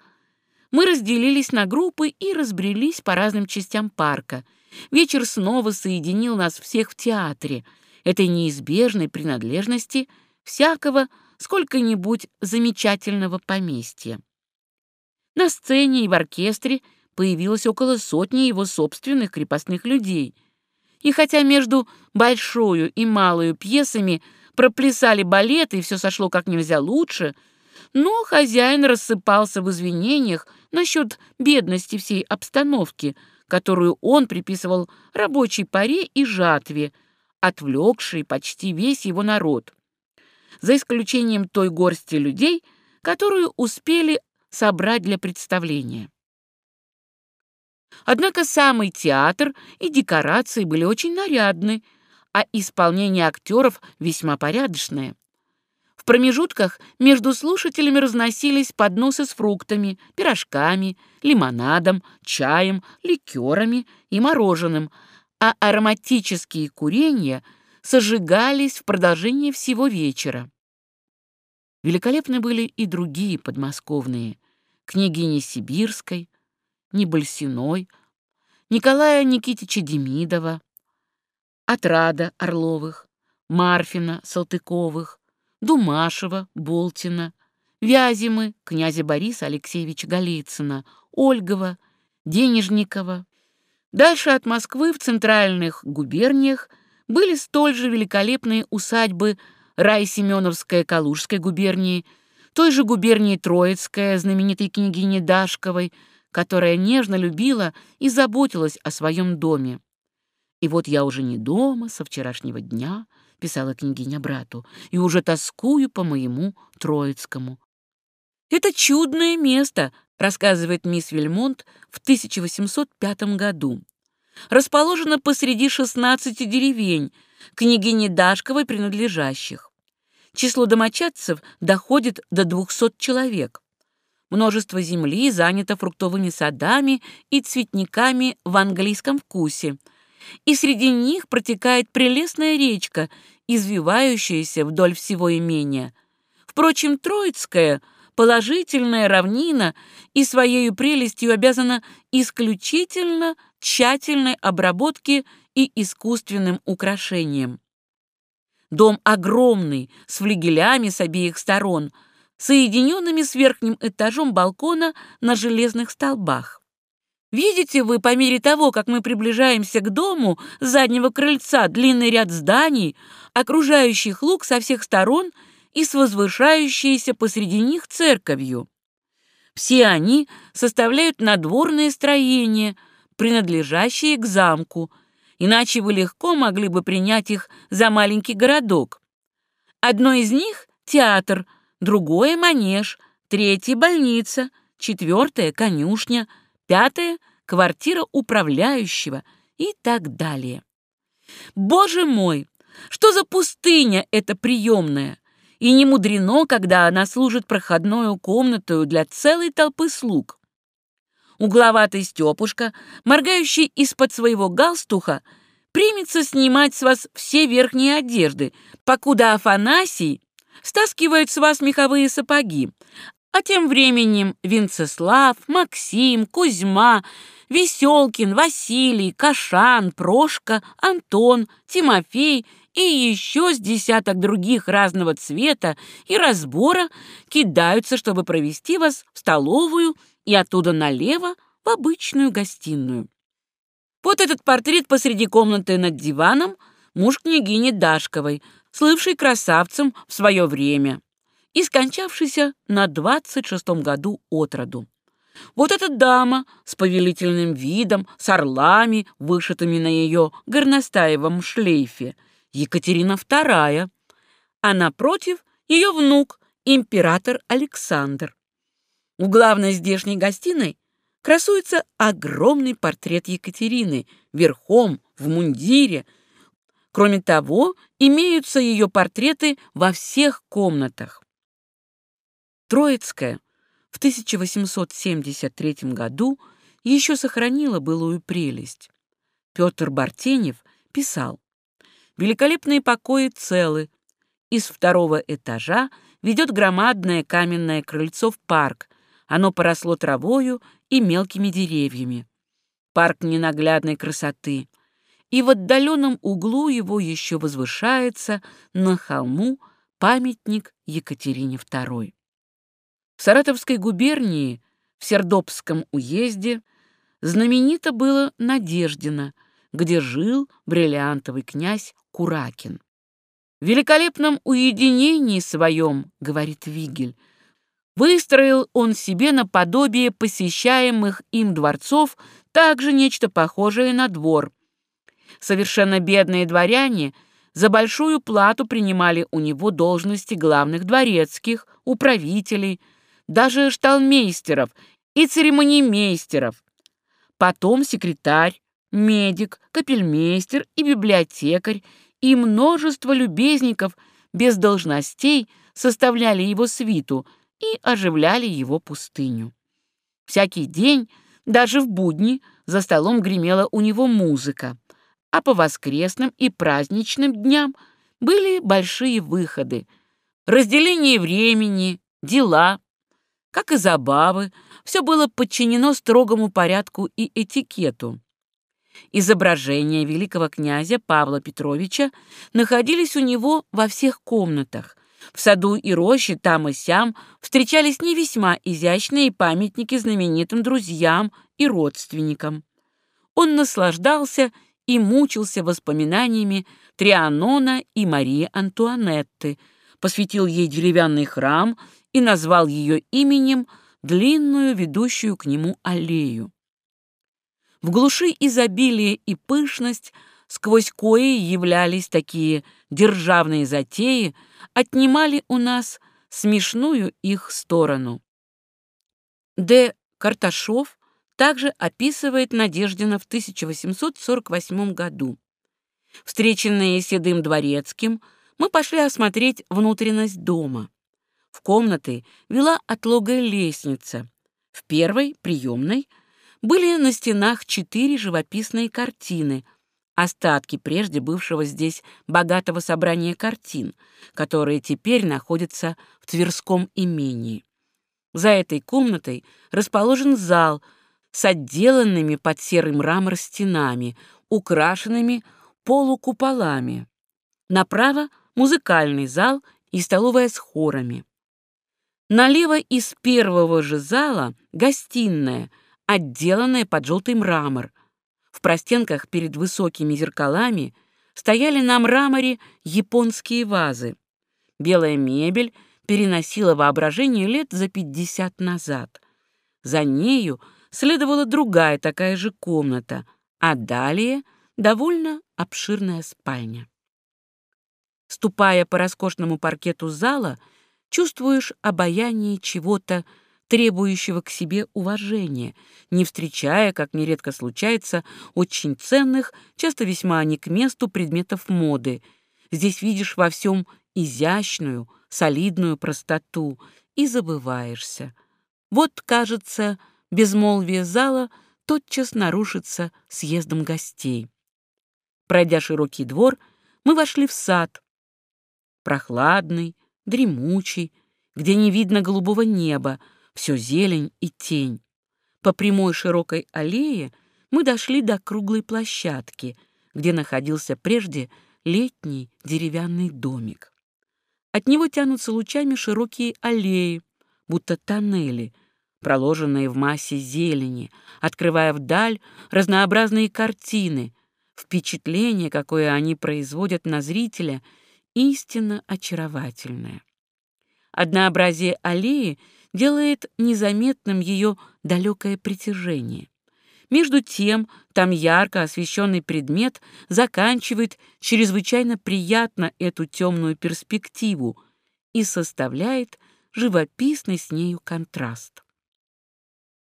мы разделились на группы и разбрелись по разным частям парка. Вечер снова соединил нас всех в театре, этой неизбежной принадлежности всякого сколько-нибудь замечательного поместья. На сцене и в оркестре появилось около сотни его собственных крепостных людей. И хотя между большою и малою пьесами проплясали балеты и все сошло как нельзя лучше — но хозяин рассыпался в извинениях насчет бедности всей обстановки, которую он приписывал рабочей паре и жатве, отвлекшей почти весь его народ, за исключением той горсти людей, которую успели собрать для представления. Однако самый театр и декорации были очень нарядны, а исполнение актеров весьма порядочное промежутках между слушателями разносились подносы с фруктами, пирожками, лимонадом, чаем, ликерами и мороженым, а ароматические курения сожигались в продолжении всего вечера. Великолепны были и другие подмосковные, княгини Сибирской, Небольсиной, Николая Никитича Демидова, Отрада Орловых, Марфина Салтыковых, Думашева, Болтина, Вязимы, князя Бориса Алексеевича Голицына, Ольгова, Денежникова. Дальше от Москвы в центральных губерниях были столь же великолепные усадьбы Рай Семеновская Калужской губернии, той же губернии Троицкая, знаменитой княгини Дашковой, которая нежно любила и заботилась о своем доме. И вот я уже не дома со вчерашнего дня —— писала княгиня брату, — «и уже тоскую по моему Троицкому». «Это чудное место», — рассказывает мисс Вельмонт в 1805 году. «Расположено посреди 16 деревень, княгине Дашковой принадлежащих. Число домочадцев доходит до 200 человек. Множество земли занято фруктовыми садами и цветниками в английском вкусе — и среди них протекает прелестная речка, извивающаяся вдоль всего имения. Впрочем, Троицкая — положительная равнина и своей прелестью обязана исключительно тщательной обработке и искусственным украшением. Дом огромный, с флигелями с обеих сторон, соединенными с верхним этажом балкона на железных столбах. Видите вы, по мере того, как мы приближаемся к дому, с заднего крыльца длинный ряд зданий, окружающих луг со всех сторон и с возвышающейся посреди них церковью. Все они составляют надворные строения, принадлежащие к замку, иначе вы легко могли бы принять их за маленький городок. Одно из них — театр, другое — манеж, третье — больница, четвертое — конюшня — пятое — квартира управляющего и так далее. Боже мой, что за пустыня эта приемная! И не мудрено, когда она служит проходной комнатою для целой толпы слуг. Угловатый Степушка, моргающий из-под своего галстуха, примется снимать с вас все верхние одежды, покуда Афанасий стаскивают с вас меховые сапоги, а тем временем Винцеслав, Максим, Кузьма, Веселкин, Василий, Кашан, Прошка, Антон, Тимофей и еще с десяток других разного цвета и разбора кидаются, чтобы провести вас в столовую и оттуда налево в обычную гостиную. Вот этот портрет посреди комнаты над диваном муж княгини Дашковой, слывший красавцем в свое время и скончавшийся на двадцать шестом году от роду. Вот эта дама с повелительным видом, с орлами, вышитыми на ее горностаевом шлейфе, Екатерина II, а напротив ее внук, император Александр. У главной здешней гостиной красуется огромный портрет Екатерины, верхом, в мундире. Кроме того, имеются ее портреты во всех комнатах. Троицкая в 1873 году еще сохранила былую прелесть. Петр Бартенев писал, «Великолепные покои целы. Из второго этажа ведет громадное каменное крыльцо в парк. Оно поросло травою и мелкими деревьями. Парк ненаглядной красоты. И в отдаленном углу его еще возвышается на холму памятник Екатерине II. В Саратовской губернии, в Сердобском уезде, знаменито было Надеждино, где жил бриллиантовый князь Куракин. В великолепном уединении своем, говорит Вигель, выстроил он себе наподобие посещаемых им дворцов также нечто похожее на двор. Совершенно бедные дворяне за большую плату принимали у него должности главных дворецких, управителей, даже шталмейстеров и церемонимейстеров. Потом секретарь, медик, капельмейстер и библиотекарь и множество любезников без должностей составляли его свиту и оживляли его пустыню. Всякий день, даже в будни, за столом гремела у него музыка, а по воскресным и праздничным дням были большие выходы, разделение времени, дела, как и забавы, все было подчинено строгому порядку и этикету. Изображения великого князя Павла Петровича находились у него во всех комнатах. В саду и роще там и сям встречались не весьма изящные памятники знаменитым друзьям и родственникам. Он наслаждался и мучился воспоминаниями Трианона и Марии Антуанетты, посвятил ей деревянный храм и назвал ее именем длинную ведущую к нему аллею. В глуши изобилие и пышность, сквозь кои являлись такие державные затеи, отнимали у нас смешную их сторону. Д. Карташов также описывает Надеждина в 1848 году. Встреченные Седым Дворецким, мы пошли осмотреть внутренность дома. В комнаты вела отлогая лестница. В первой, приемной, были на стенах четыре живописные картины, остатки прежде бывшего здесь богатого собрания картин, которые теперь находятся в Тверском имении. За этой комнатой расположен зал с отделанными под серый мрамор стенами, украшенными полукуполами. Направо — музыкальный зал и столовая с хорами. Налево из первого же зала гостиная, отделанная под желтый мрамор. В простенках перед высокими зеркалами стояли на мраморе японские вазы. Белая мебель переносила воображение лет за пятьдесят назад. За нею следовала другая такая же комната, а далее довольно обширная спальня. Ступая по роскошному паркету зала, чувствуешь обаяние чего-то, требующего к себе уважения, не встречая, как нередко случается, очень ценных, часто весьма не к месту предметов моды. Здесь видишь во всем изящную, солидную простоту и забываешься. Вот, кажется, безмолвие зала тотчас нарушится съездом гостей. Пройдя широкий двор, мы вошли в сад. Прохладный, дремучий, где не видно голубого неба, все зелень и тень. По прямой широкой аллее мы дошли до круглой площадки, где находился прежде летний деревянный домик. От него тянутся лучами широкие аллеи, будто тоннели, проложенные в массе зелени, открывая вдаль разнообразные картины, впечатление, какое они производят на зрителя, истинно очаровательное. Однообразие аллеи делает незаметным ее далекое притяжение. Между тем, там ярко освещенный предмет заканчивает чрезвычайно приятно эту темную перспективу и составляет живописный с нею контраст.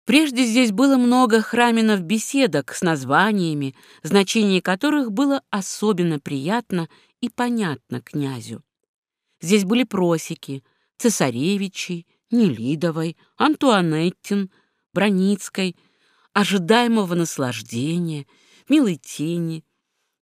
Прежде здесь было много храминов беседок с названиями, значение которых было особенно приятно и понятно князю. Здесь были просеки, цесаревичи, Нелидовой, Антуанеттин, Броницкой, ожидаемого наслаждения, милой тени.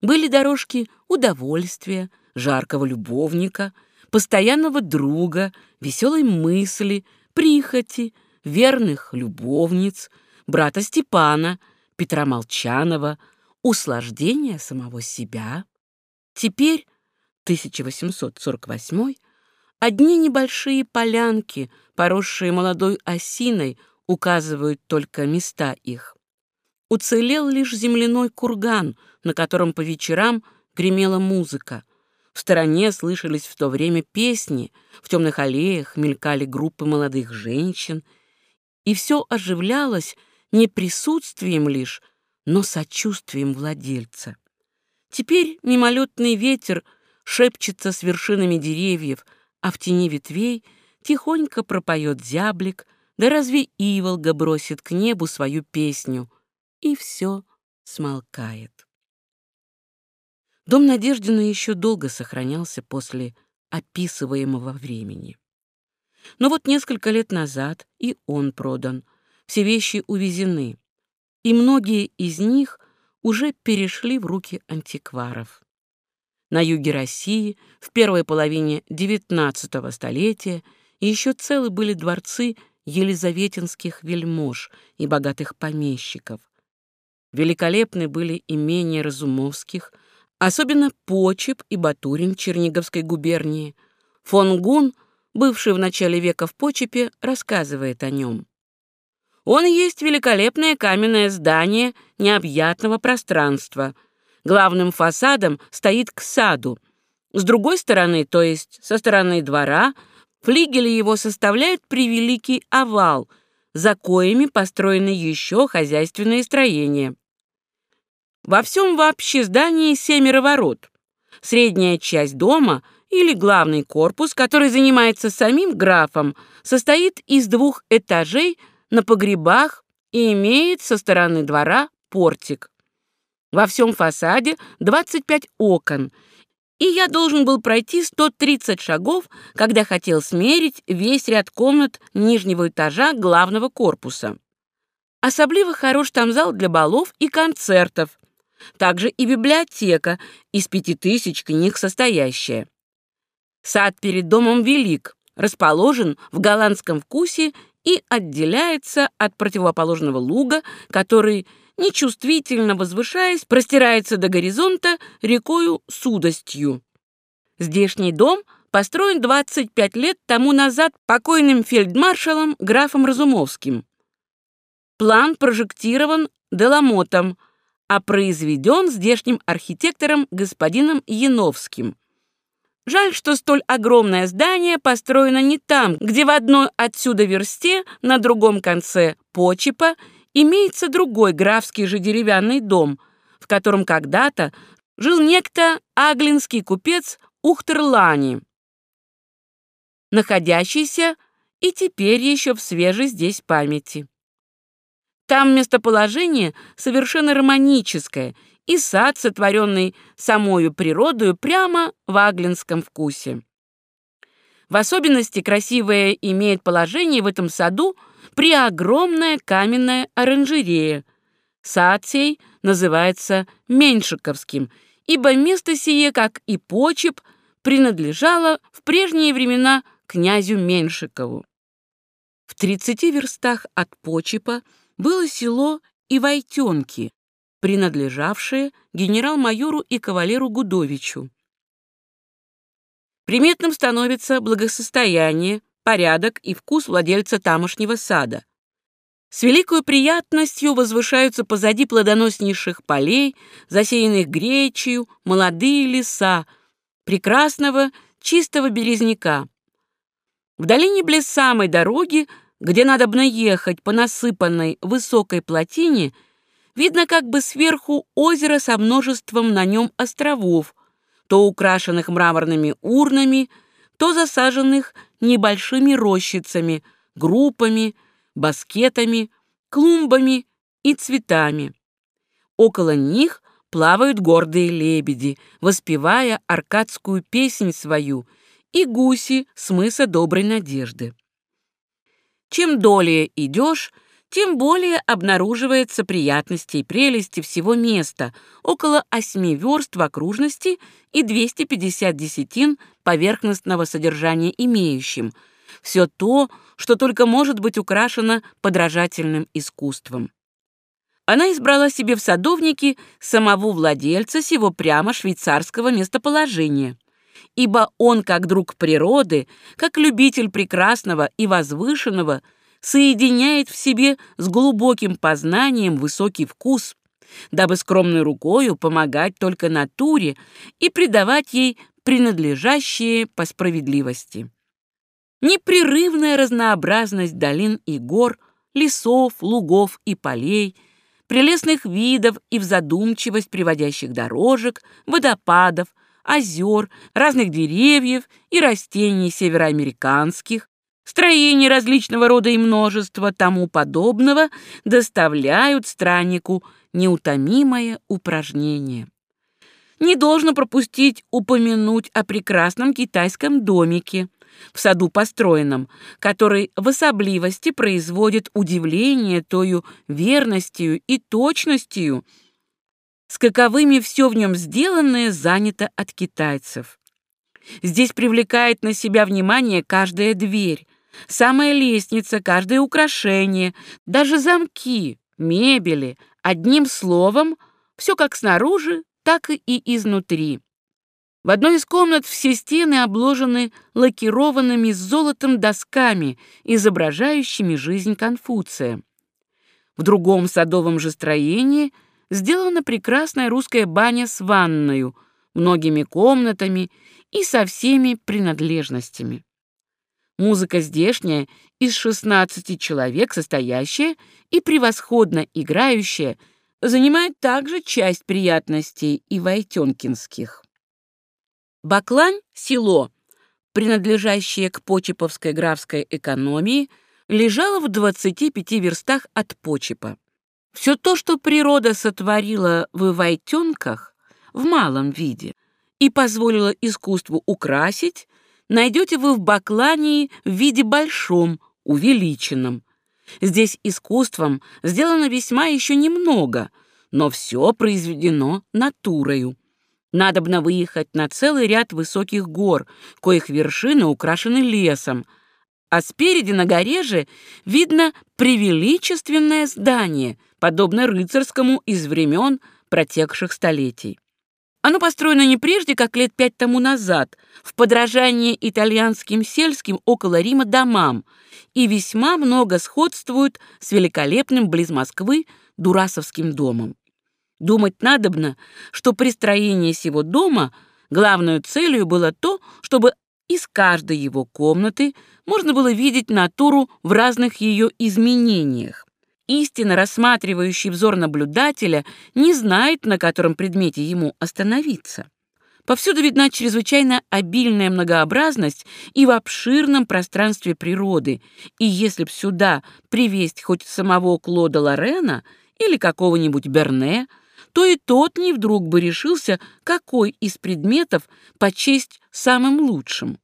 Были дорожки удовольствия, жаркого любовника, постоянного друга, веселой мысли, прихоти, верных любовниц, брата Степана, Петра Молчанова, услаждения самого себя. Теперь, 1848 одни небольшие полянки, поросшие молодой осиной, указывают только места их. Уцелел лишь земляной курган, на котором по вечерам гремела музыка. В стороне слышались в то время песни, в темных аллеях мелькали группы молодых женщин, и все оживлялось не присутствием лишь, но сочувствием владельца. Теперь мимолетный ветер шепчется с вершинами деревьев, а в тени ветвей тихонько пропоет зяблик, да разве Иволга бросит к небу свою песню, и все смолкает. Дом Надеждина еще долго сохранялся после описываемого времени. Но вот несколько лет назад и он продан, все вещи увезены, и многие из них уже перешли в руки антикваров. На юге России в первой половине XIX столетия еще целы были дворцы елизаветинских вельмож и богатых помещиков. Великолепны были имения Разумовских, особенно Почеп и Батурин Черниговской губернии. Фон Гун, бывший в начале века в Почепе, рассказывает о нем. Он есть великолепное каменное здание необъятного пространства. Главным фасадом стоит к саду. С другой стороны, то есть со стороны двора, Флигели его составляют превеликий овал, за коями построены еще хозяйственные строения. Во всем вообще здании семеро ворот. Средняя часть дома или главный корпус, который занимается самим графом, состоит из двух этажей на погребах и имеет со стороны двора портик. Во всем фасаде 25 окон – и я должен был пройти 130 шагов, когда хотел смерить весь ряд комнат нижнего этажа главного корпуса. Особливо хорош там зал для балов и концертов, также и библиотека из пяти тысяч книг состоящая. Сад перед домом велик, расположен в голландском вкусе и отделяется от противоположного луга, который нечувствительно возвышаясь, простирается до горизонта рекою Судостью. Здешний дом построен 25 лет тому назад покойным фельдмаршалом графом Разумовским. План прожектирован Деламотом, а произведен здешним архитектором господином Яновским. Жаль, что столь огромное здание построено не там, где в одной отсюда версте, на другом конце Почепа имеется другой графский же деревянный дом, в котором когда-то жил некто аглинский купец Ухтерлани, находящийся и теперь еще в свежей здесь памяти. Там местоположение совершенно романическое, и сад, сотворенный самою природою прямо в аглинском вкусе. В особенности красивое имеет положение в этом саду – преогромная каменная оранжерея. Сад сей называется Меньшиковским, ибо место сие, как и почеп, принадлежала в прежние времена князю Меньшикову. В 30 верстах от Почепа было село Ивайтенки, принадлежавшее генерал-майору и кавалеру Гудовичу. Приметным становится благосостояние, порядок и вкус владельца тамошнего сада. С великой приятностью возвышаются позади плодоноснейших полей, засеянных гречью, молодые леса, прекрасного чистого березняка. В долине близ самой дороги, где надо бы ехать по насыпанной высокой плотине, видно как бы сверху озеро со множеством на нем островов, то украшенных мраморными урнами, то засаженных небольшими рощицами, группами, баскетами, клумбами и цветами. Около них плавают гордые лебеди, воспевая аркадскую песнь свою, и гуси с мыса Доброй Надежды. Чем долее идешь, тем более обнаруживается приятности и прелести всего места, около осьми верст в окружности и 250 десятин поверхностного содержания имеющим. Все то, что только может быть украшено подражательным искусством. Она избрала себе в садовнике самого владельца сего прямо швейцарского местоположения ибо он, как друг природы, как любитель прекрасного и возвышенного, соединяет в себе с глубоким познанием высокий вкус, дабы скромной рукою помогать только натуре и придавать ей принадлежащие по справедливости. Непрерывная разнообразность долин и гор, лесов, лугов и полей, прелестных видов и в задумчивость приводящих дорожек, водопадов, озер, разных деревьев и растений североамериканских, строений различного рода и множества тому подобного доставляют страннику неутомимое упражнение. Не должно пропустить упомянуть о прекрасном китайском домике, в саду построенном, который в особливости производит удивление тою верностью и точностью, с каковыми все в нем сделанное занято от китайцев. Здесь привлекает на себя внимание каждая дверь, самая лестница, каждое украшение, даже замки, мебели, одним словом, все как снаружи, так и изнутри. В одной из комнат все стены обложены лакированными золотом досками, изображающими жизнь Конфуция. В другом садовом же строении сделана прекрасная русская баня с ванною, многими комнатами и со всеми принадлежностями. Музыка здешняя из 16 человек состоящая и превосходно играющая занимает также часть приятностей и войтенкинских. Баклань — село, принадлежащее к Почеповской графской экономии, лежало в 25 верстах от Почепа. Все то, что природа сотворила в Ивайтенках в малом виде и позволила искусству украсить, найдете вы в Баклании в виде большом, увеличенном. Здесь искусством сделано весьма еще немного, но все произведено натурою. Надобно выехать на целый ряд высоких гор, коих вершины украшены лесом, а спереди на горе же видно превеличественное здание — подобно рыцарскому из времен протекших столетий. Оно построено не прежде, как лет пять тому назад, в подражании итальянским сельским около Рима домам, и весьма много сходствует с великолепным близ Москвы Дурасовским домом. Думать надобно, что при строении сего дома главной целью было то, чтобы из каждой его комнаты можно было видеть натуру в разных ее изменениях. Истинно рассматривающий взор наблюдателя не знает, на котором предмете ему остановиться. Повсюду видна чрезвычайно обильная многообразность и в обширном пространстве природы, и если б сюда привесть хоть самого Клода Лорена или какого-нибудь Берне, то и тот не вдруг бы решился, какой из предметов почесть самым лучшим.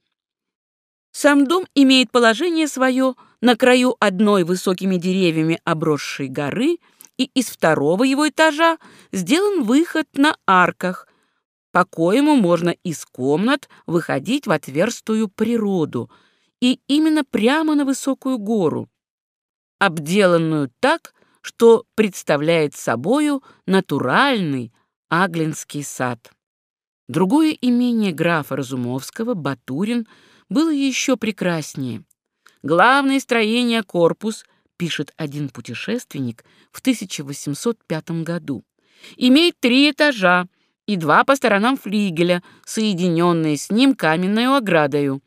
Сам дом имеет положение свое на краю одной высокими деревьями обросшей горы, и из второго его этажа сделан выход на арках, по коему можно из комнат выходить в отверстую природу, и именно прямо на высокую гору, обделанную так, что представляет собою натуральный Аглинский сад. Другое имение графа Разумовского, Батурин, было еще прекраснее. Главное строение корпус, пишет один путешественник в 1805 году, имеет три этажа и два по сторонам флигеля, соединенные с ним каменной оградою.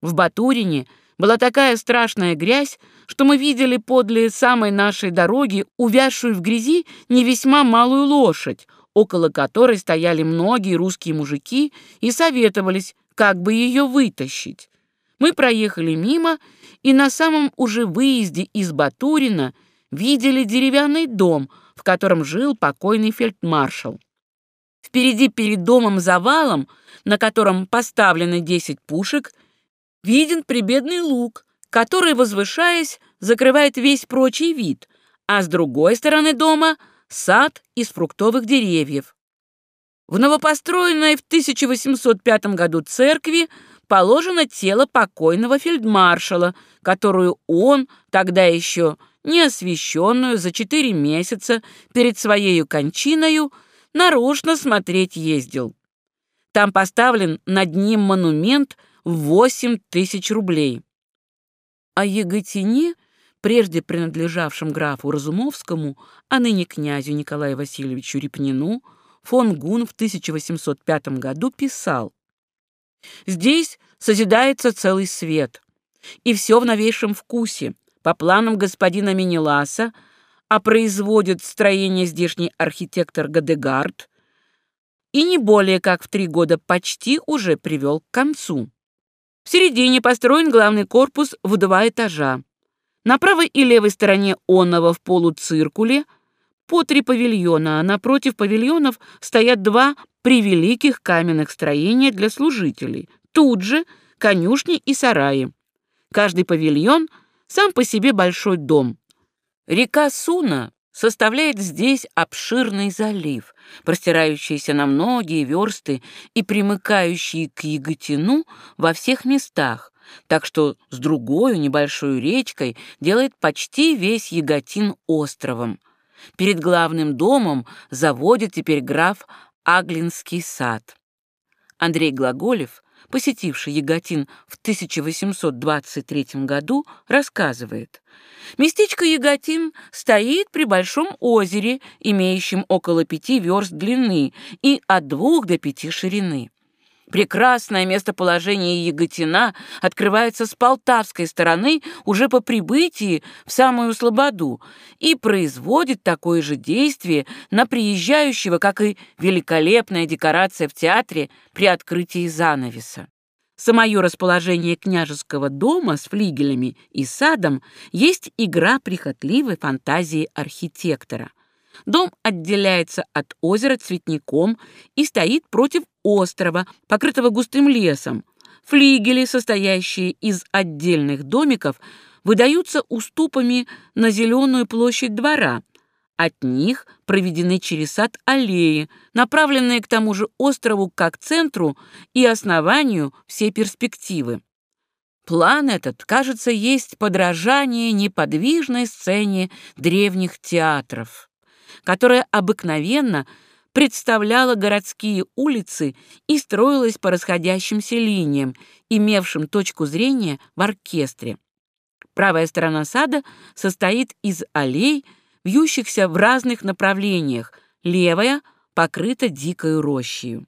В Батурине была такая страшная грязь, что мы видели подле самой нашей дороги увязшую в грязи не весьма малую лошадь, около которой стояли многие русские мужики и советовались, как бы ее вытащить. Мы проехали мимо и на самом уже выезде из Батурина видели деревянный дом, в котором жил покойный фельдмаршал. Впереди перед домом завалом, на котором поставлены десять пушек, виден прибедный луг, который, возвышаясь, закрывает весь прочий вид, а с другой стороны дома — сад из фруктовых деревьев. В новопостроенной в 1805 году церкви положено тело покойного фельдмаршала, которую он, тогда еще не освященную за четыре месяца перед своей кончиною, нарочно смотреть ездил. Там поставлен над ним монумент в восемь тысяч рублей. О Яготине, прежде принадлежавшем графу Разумовскому, а ныне князю Николаю Васильевичу Репнину, фон Гун в 1805 году писал Здесь созидается целый свет, и все в новейшем вкусе, по планам господина Минеласа, а производит строение здешний архитектор Гадегард, и не более как в три года почти уже привел к концу. В середине построен главный корпус в два этажа. На правой и левой стороне онного в полуциркуле по три павильона, а напротив павильонов стоят два превеликих каменных строения для служителей. Тут же конюшни и сараи. Каждый павильон сам по себе большой дом. Река Суна составляет здесь обширный залив, простирающийся на многие версты и примыкающий к Яготину во всех местах, так что с другой небольшой речкой делает почти весь Яготин островом. Перед главным домом заводит теперь граф Аглинский сад. Андрей Глаголев, посетивший Яготин в 1823 году, рассказывает. Местечко Яготин стоит при большом озере, имеющем около пяти верст длины и от двух до пяти ширины. Прекрасное местоположение Яготина открывается с полтавской стороны уже по прибытии в самую Слободу и производит такое же действие на приезжающего, как и великолепная декорация в театре при открытии занавеса. Самое расположение княжеского дома с флигелями и садом есть игра прихотливой фантазии архитектора – Дом отделяется от озера цветником и стоит против острова, покрытого густым лесом. Флигели, состоящие из отдельных домиков, выдаются уступами на зеленую площадь двора. От них проведены через сад аллеи, направленные к тому же острову как центру и основанию всей перспективы. План этот, кажется, есть подражание неподвижной сцене древних театров которая обыкновенно представляла городские улицы и строилась по расходящимся линиям, имевшим точку зрения в оркестре. Правая сторона сада состоит из аллей, вьющихся в разных направлениях, левая покрыта дикой рощей.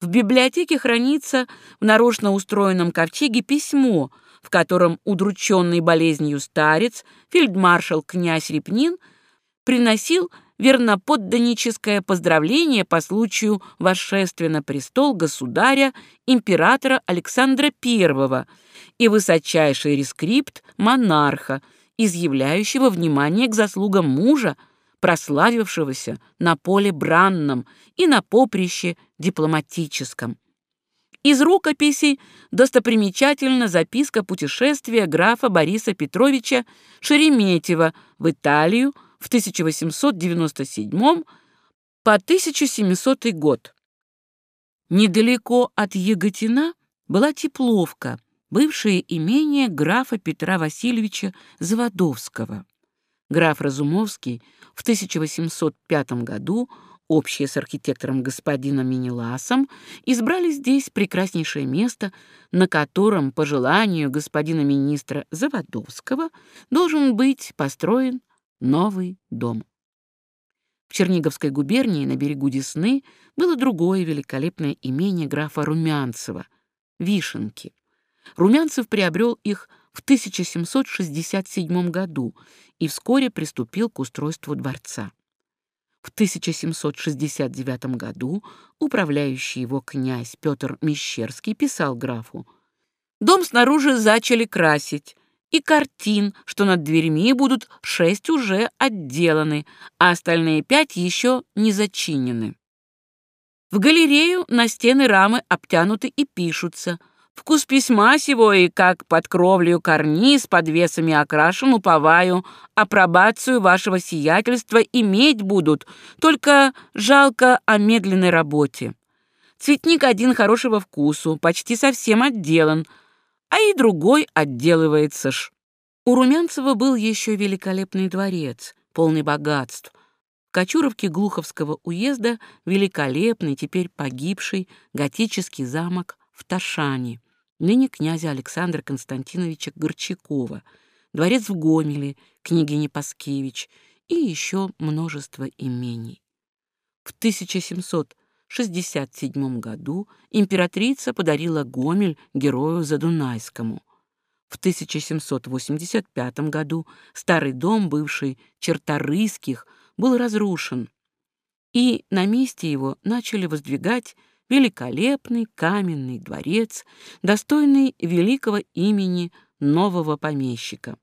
В библиотеке хранится в нарочно устроенном ковчеге письмо, в котором удрученный болезнью старец, фельдмаршал князь Репнин, приносил верноподданническое поздравление по случаю восшествия на престол государя императора Александра I и высочайший рескрипт монарха, изъявляющего внимание к заслугам мужа, прославившегося на поле бранном и на поприще дипломатическом. Из рукописей достопримечательна записка путешествия графа Бориса Петровича Шереметьева в Италию в 1897 по 1700 год. Недалеко от Яготина была Тепловка, бывшее имение графа Петра Васильевича Заводовского. Граф Разумовский в 1805 году общее с архитектором господином Минеласом, избрали здесь прекраснейшее место, на котором, по желанию господина министра Заводовского, должен быть построен новый дом. В Черниговской губернии на берегу Десны было другое великолепное имение графа Румянцева — Вишенки. Румянцев приобрел их в 1767 году и вскоре приступил к устройству дворца. В 1769 году управляющий его князь Петр Мещерский писал графу «Дом снаружи зачали красить, и картин, что над дверьми будут шесть уже отделаны, а остальные пять еще не зачинены. В галерею на стены рамы обтянуты и пишутся. Вкус письма сего и как под кровлею карниз под весами окрашен, уповаю, апробацию вашего сиятельства иметь будут, только жалко о медленной работе. Цветник один хорошего вкусу, почти совсем отделан, а и другой отделывается ж. У Румянцева был еще великолепный дворец, полный богатств. В Кочуровке Глуховского уезда великолепный, теперь погибший, готический замок в Ташане, ныне князя Александра Константиновича Горчакова, дворец в Гомеле, княгини Паскевич и еще множество имений. В 1700 1967 году императрица подарила Гомель герою Задунайскому. В 1785 году старый дом, бывший Черторыйских, был разрушен, и на месте его начали воздвигать великолепный каменный дворец, достойный великого имени нового помещика.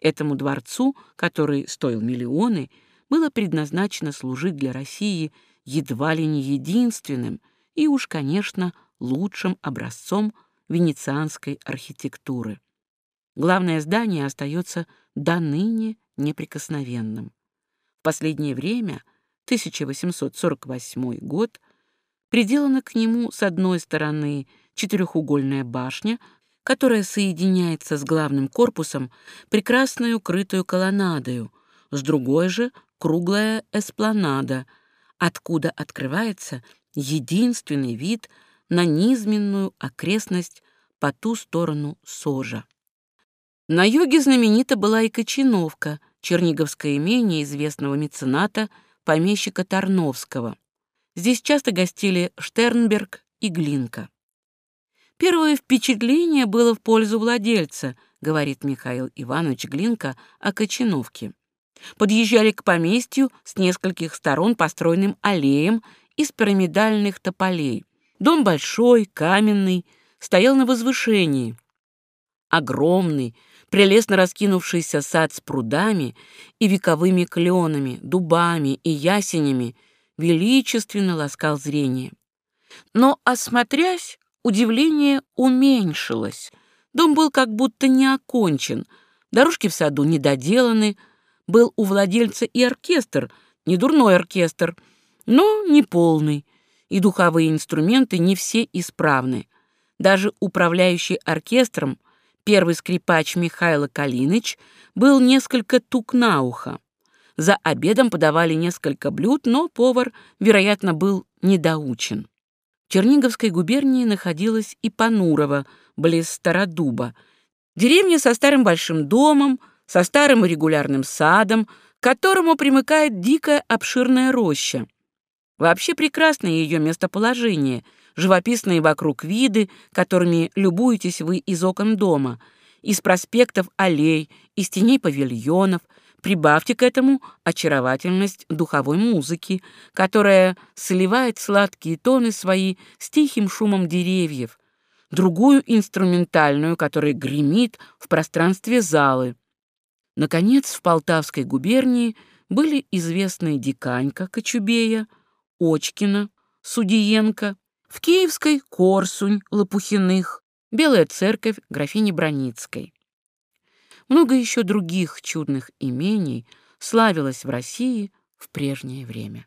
Этому дворцу, который стоил миллионы, было предназначено служить для России – едва ли не единственным и уж, конечно, лучшим образцом венецианской архитектуры. Главное здание остается до ныне неприкосновенным. В последнее время, 1848 год, приделана к нему с одной стороны четырехугольная башня, которая соединяется с главным корпусом прекрасной укрытую колоннадою, с другой же круглая эспланада — откуда открывается единственный вид на низменную окрестность по ту сторону Сожа. На юге знаменита была и Кочиновка, черниговское имение известного мецената, помещика Тарновского. Здесь часто гостили Штернберг и Глинка. Первое впечатление было в пользу владельца, говорит Михаил Иванович Глинка о Кочиновке. Подъезжали к поместью с нескольких сторон построенным аллеем из пирамидальных тополей. Дом большой, каменный, стоял на возвышении. Огромный, прелестно раскинувшийся сад с прудами и вековыми кленами, дубами и ясенями величественно ласкал зрение. Но, осмотрясь, удивление уменьшилось. Дом был как будто не окончен, дорожки в саду недоделаны, был у владельца и оркестр, не дурной оркестр, но не полный, и духовые инструменты не все исправны. Даже управляющий оркестром, первый скрипач Михайло Калиныч, был несколько тук на ухо. За обедом подавали несколько блюд, но повар, вероятно, был недоучен. В Черниговской губернии находилась и Панурова, близ Стародуба, деревня со старым большим домом, со старым регулярным садом, к которому примыкает дикая обширная роща. Вообще прекрасное ее местоположение, живописные вокруг виды, которыми любуетесь вы из окон дома, из проспектов аллей, из теней павильонов, прибавьте к этому очаровательность духовой музыки, которая сливает сладкие тоны свои с тихим шумом деревьев, другую инструментальную, которая гремит в пространстве залы, Наконец, в Полтавской губернии были известны Диканька Кочубея, Очкина, Судиенко, в Киевской — Корсунь Лопухиных, Белая церковь графини Броницкой. Много еще других чудных имений славилось в России в прежнее время.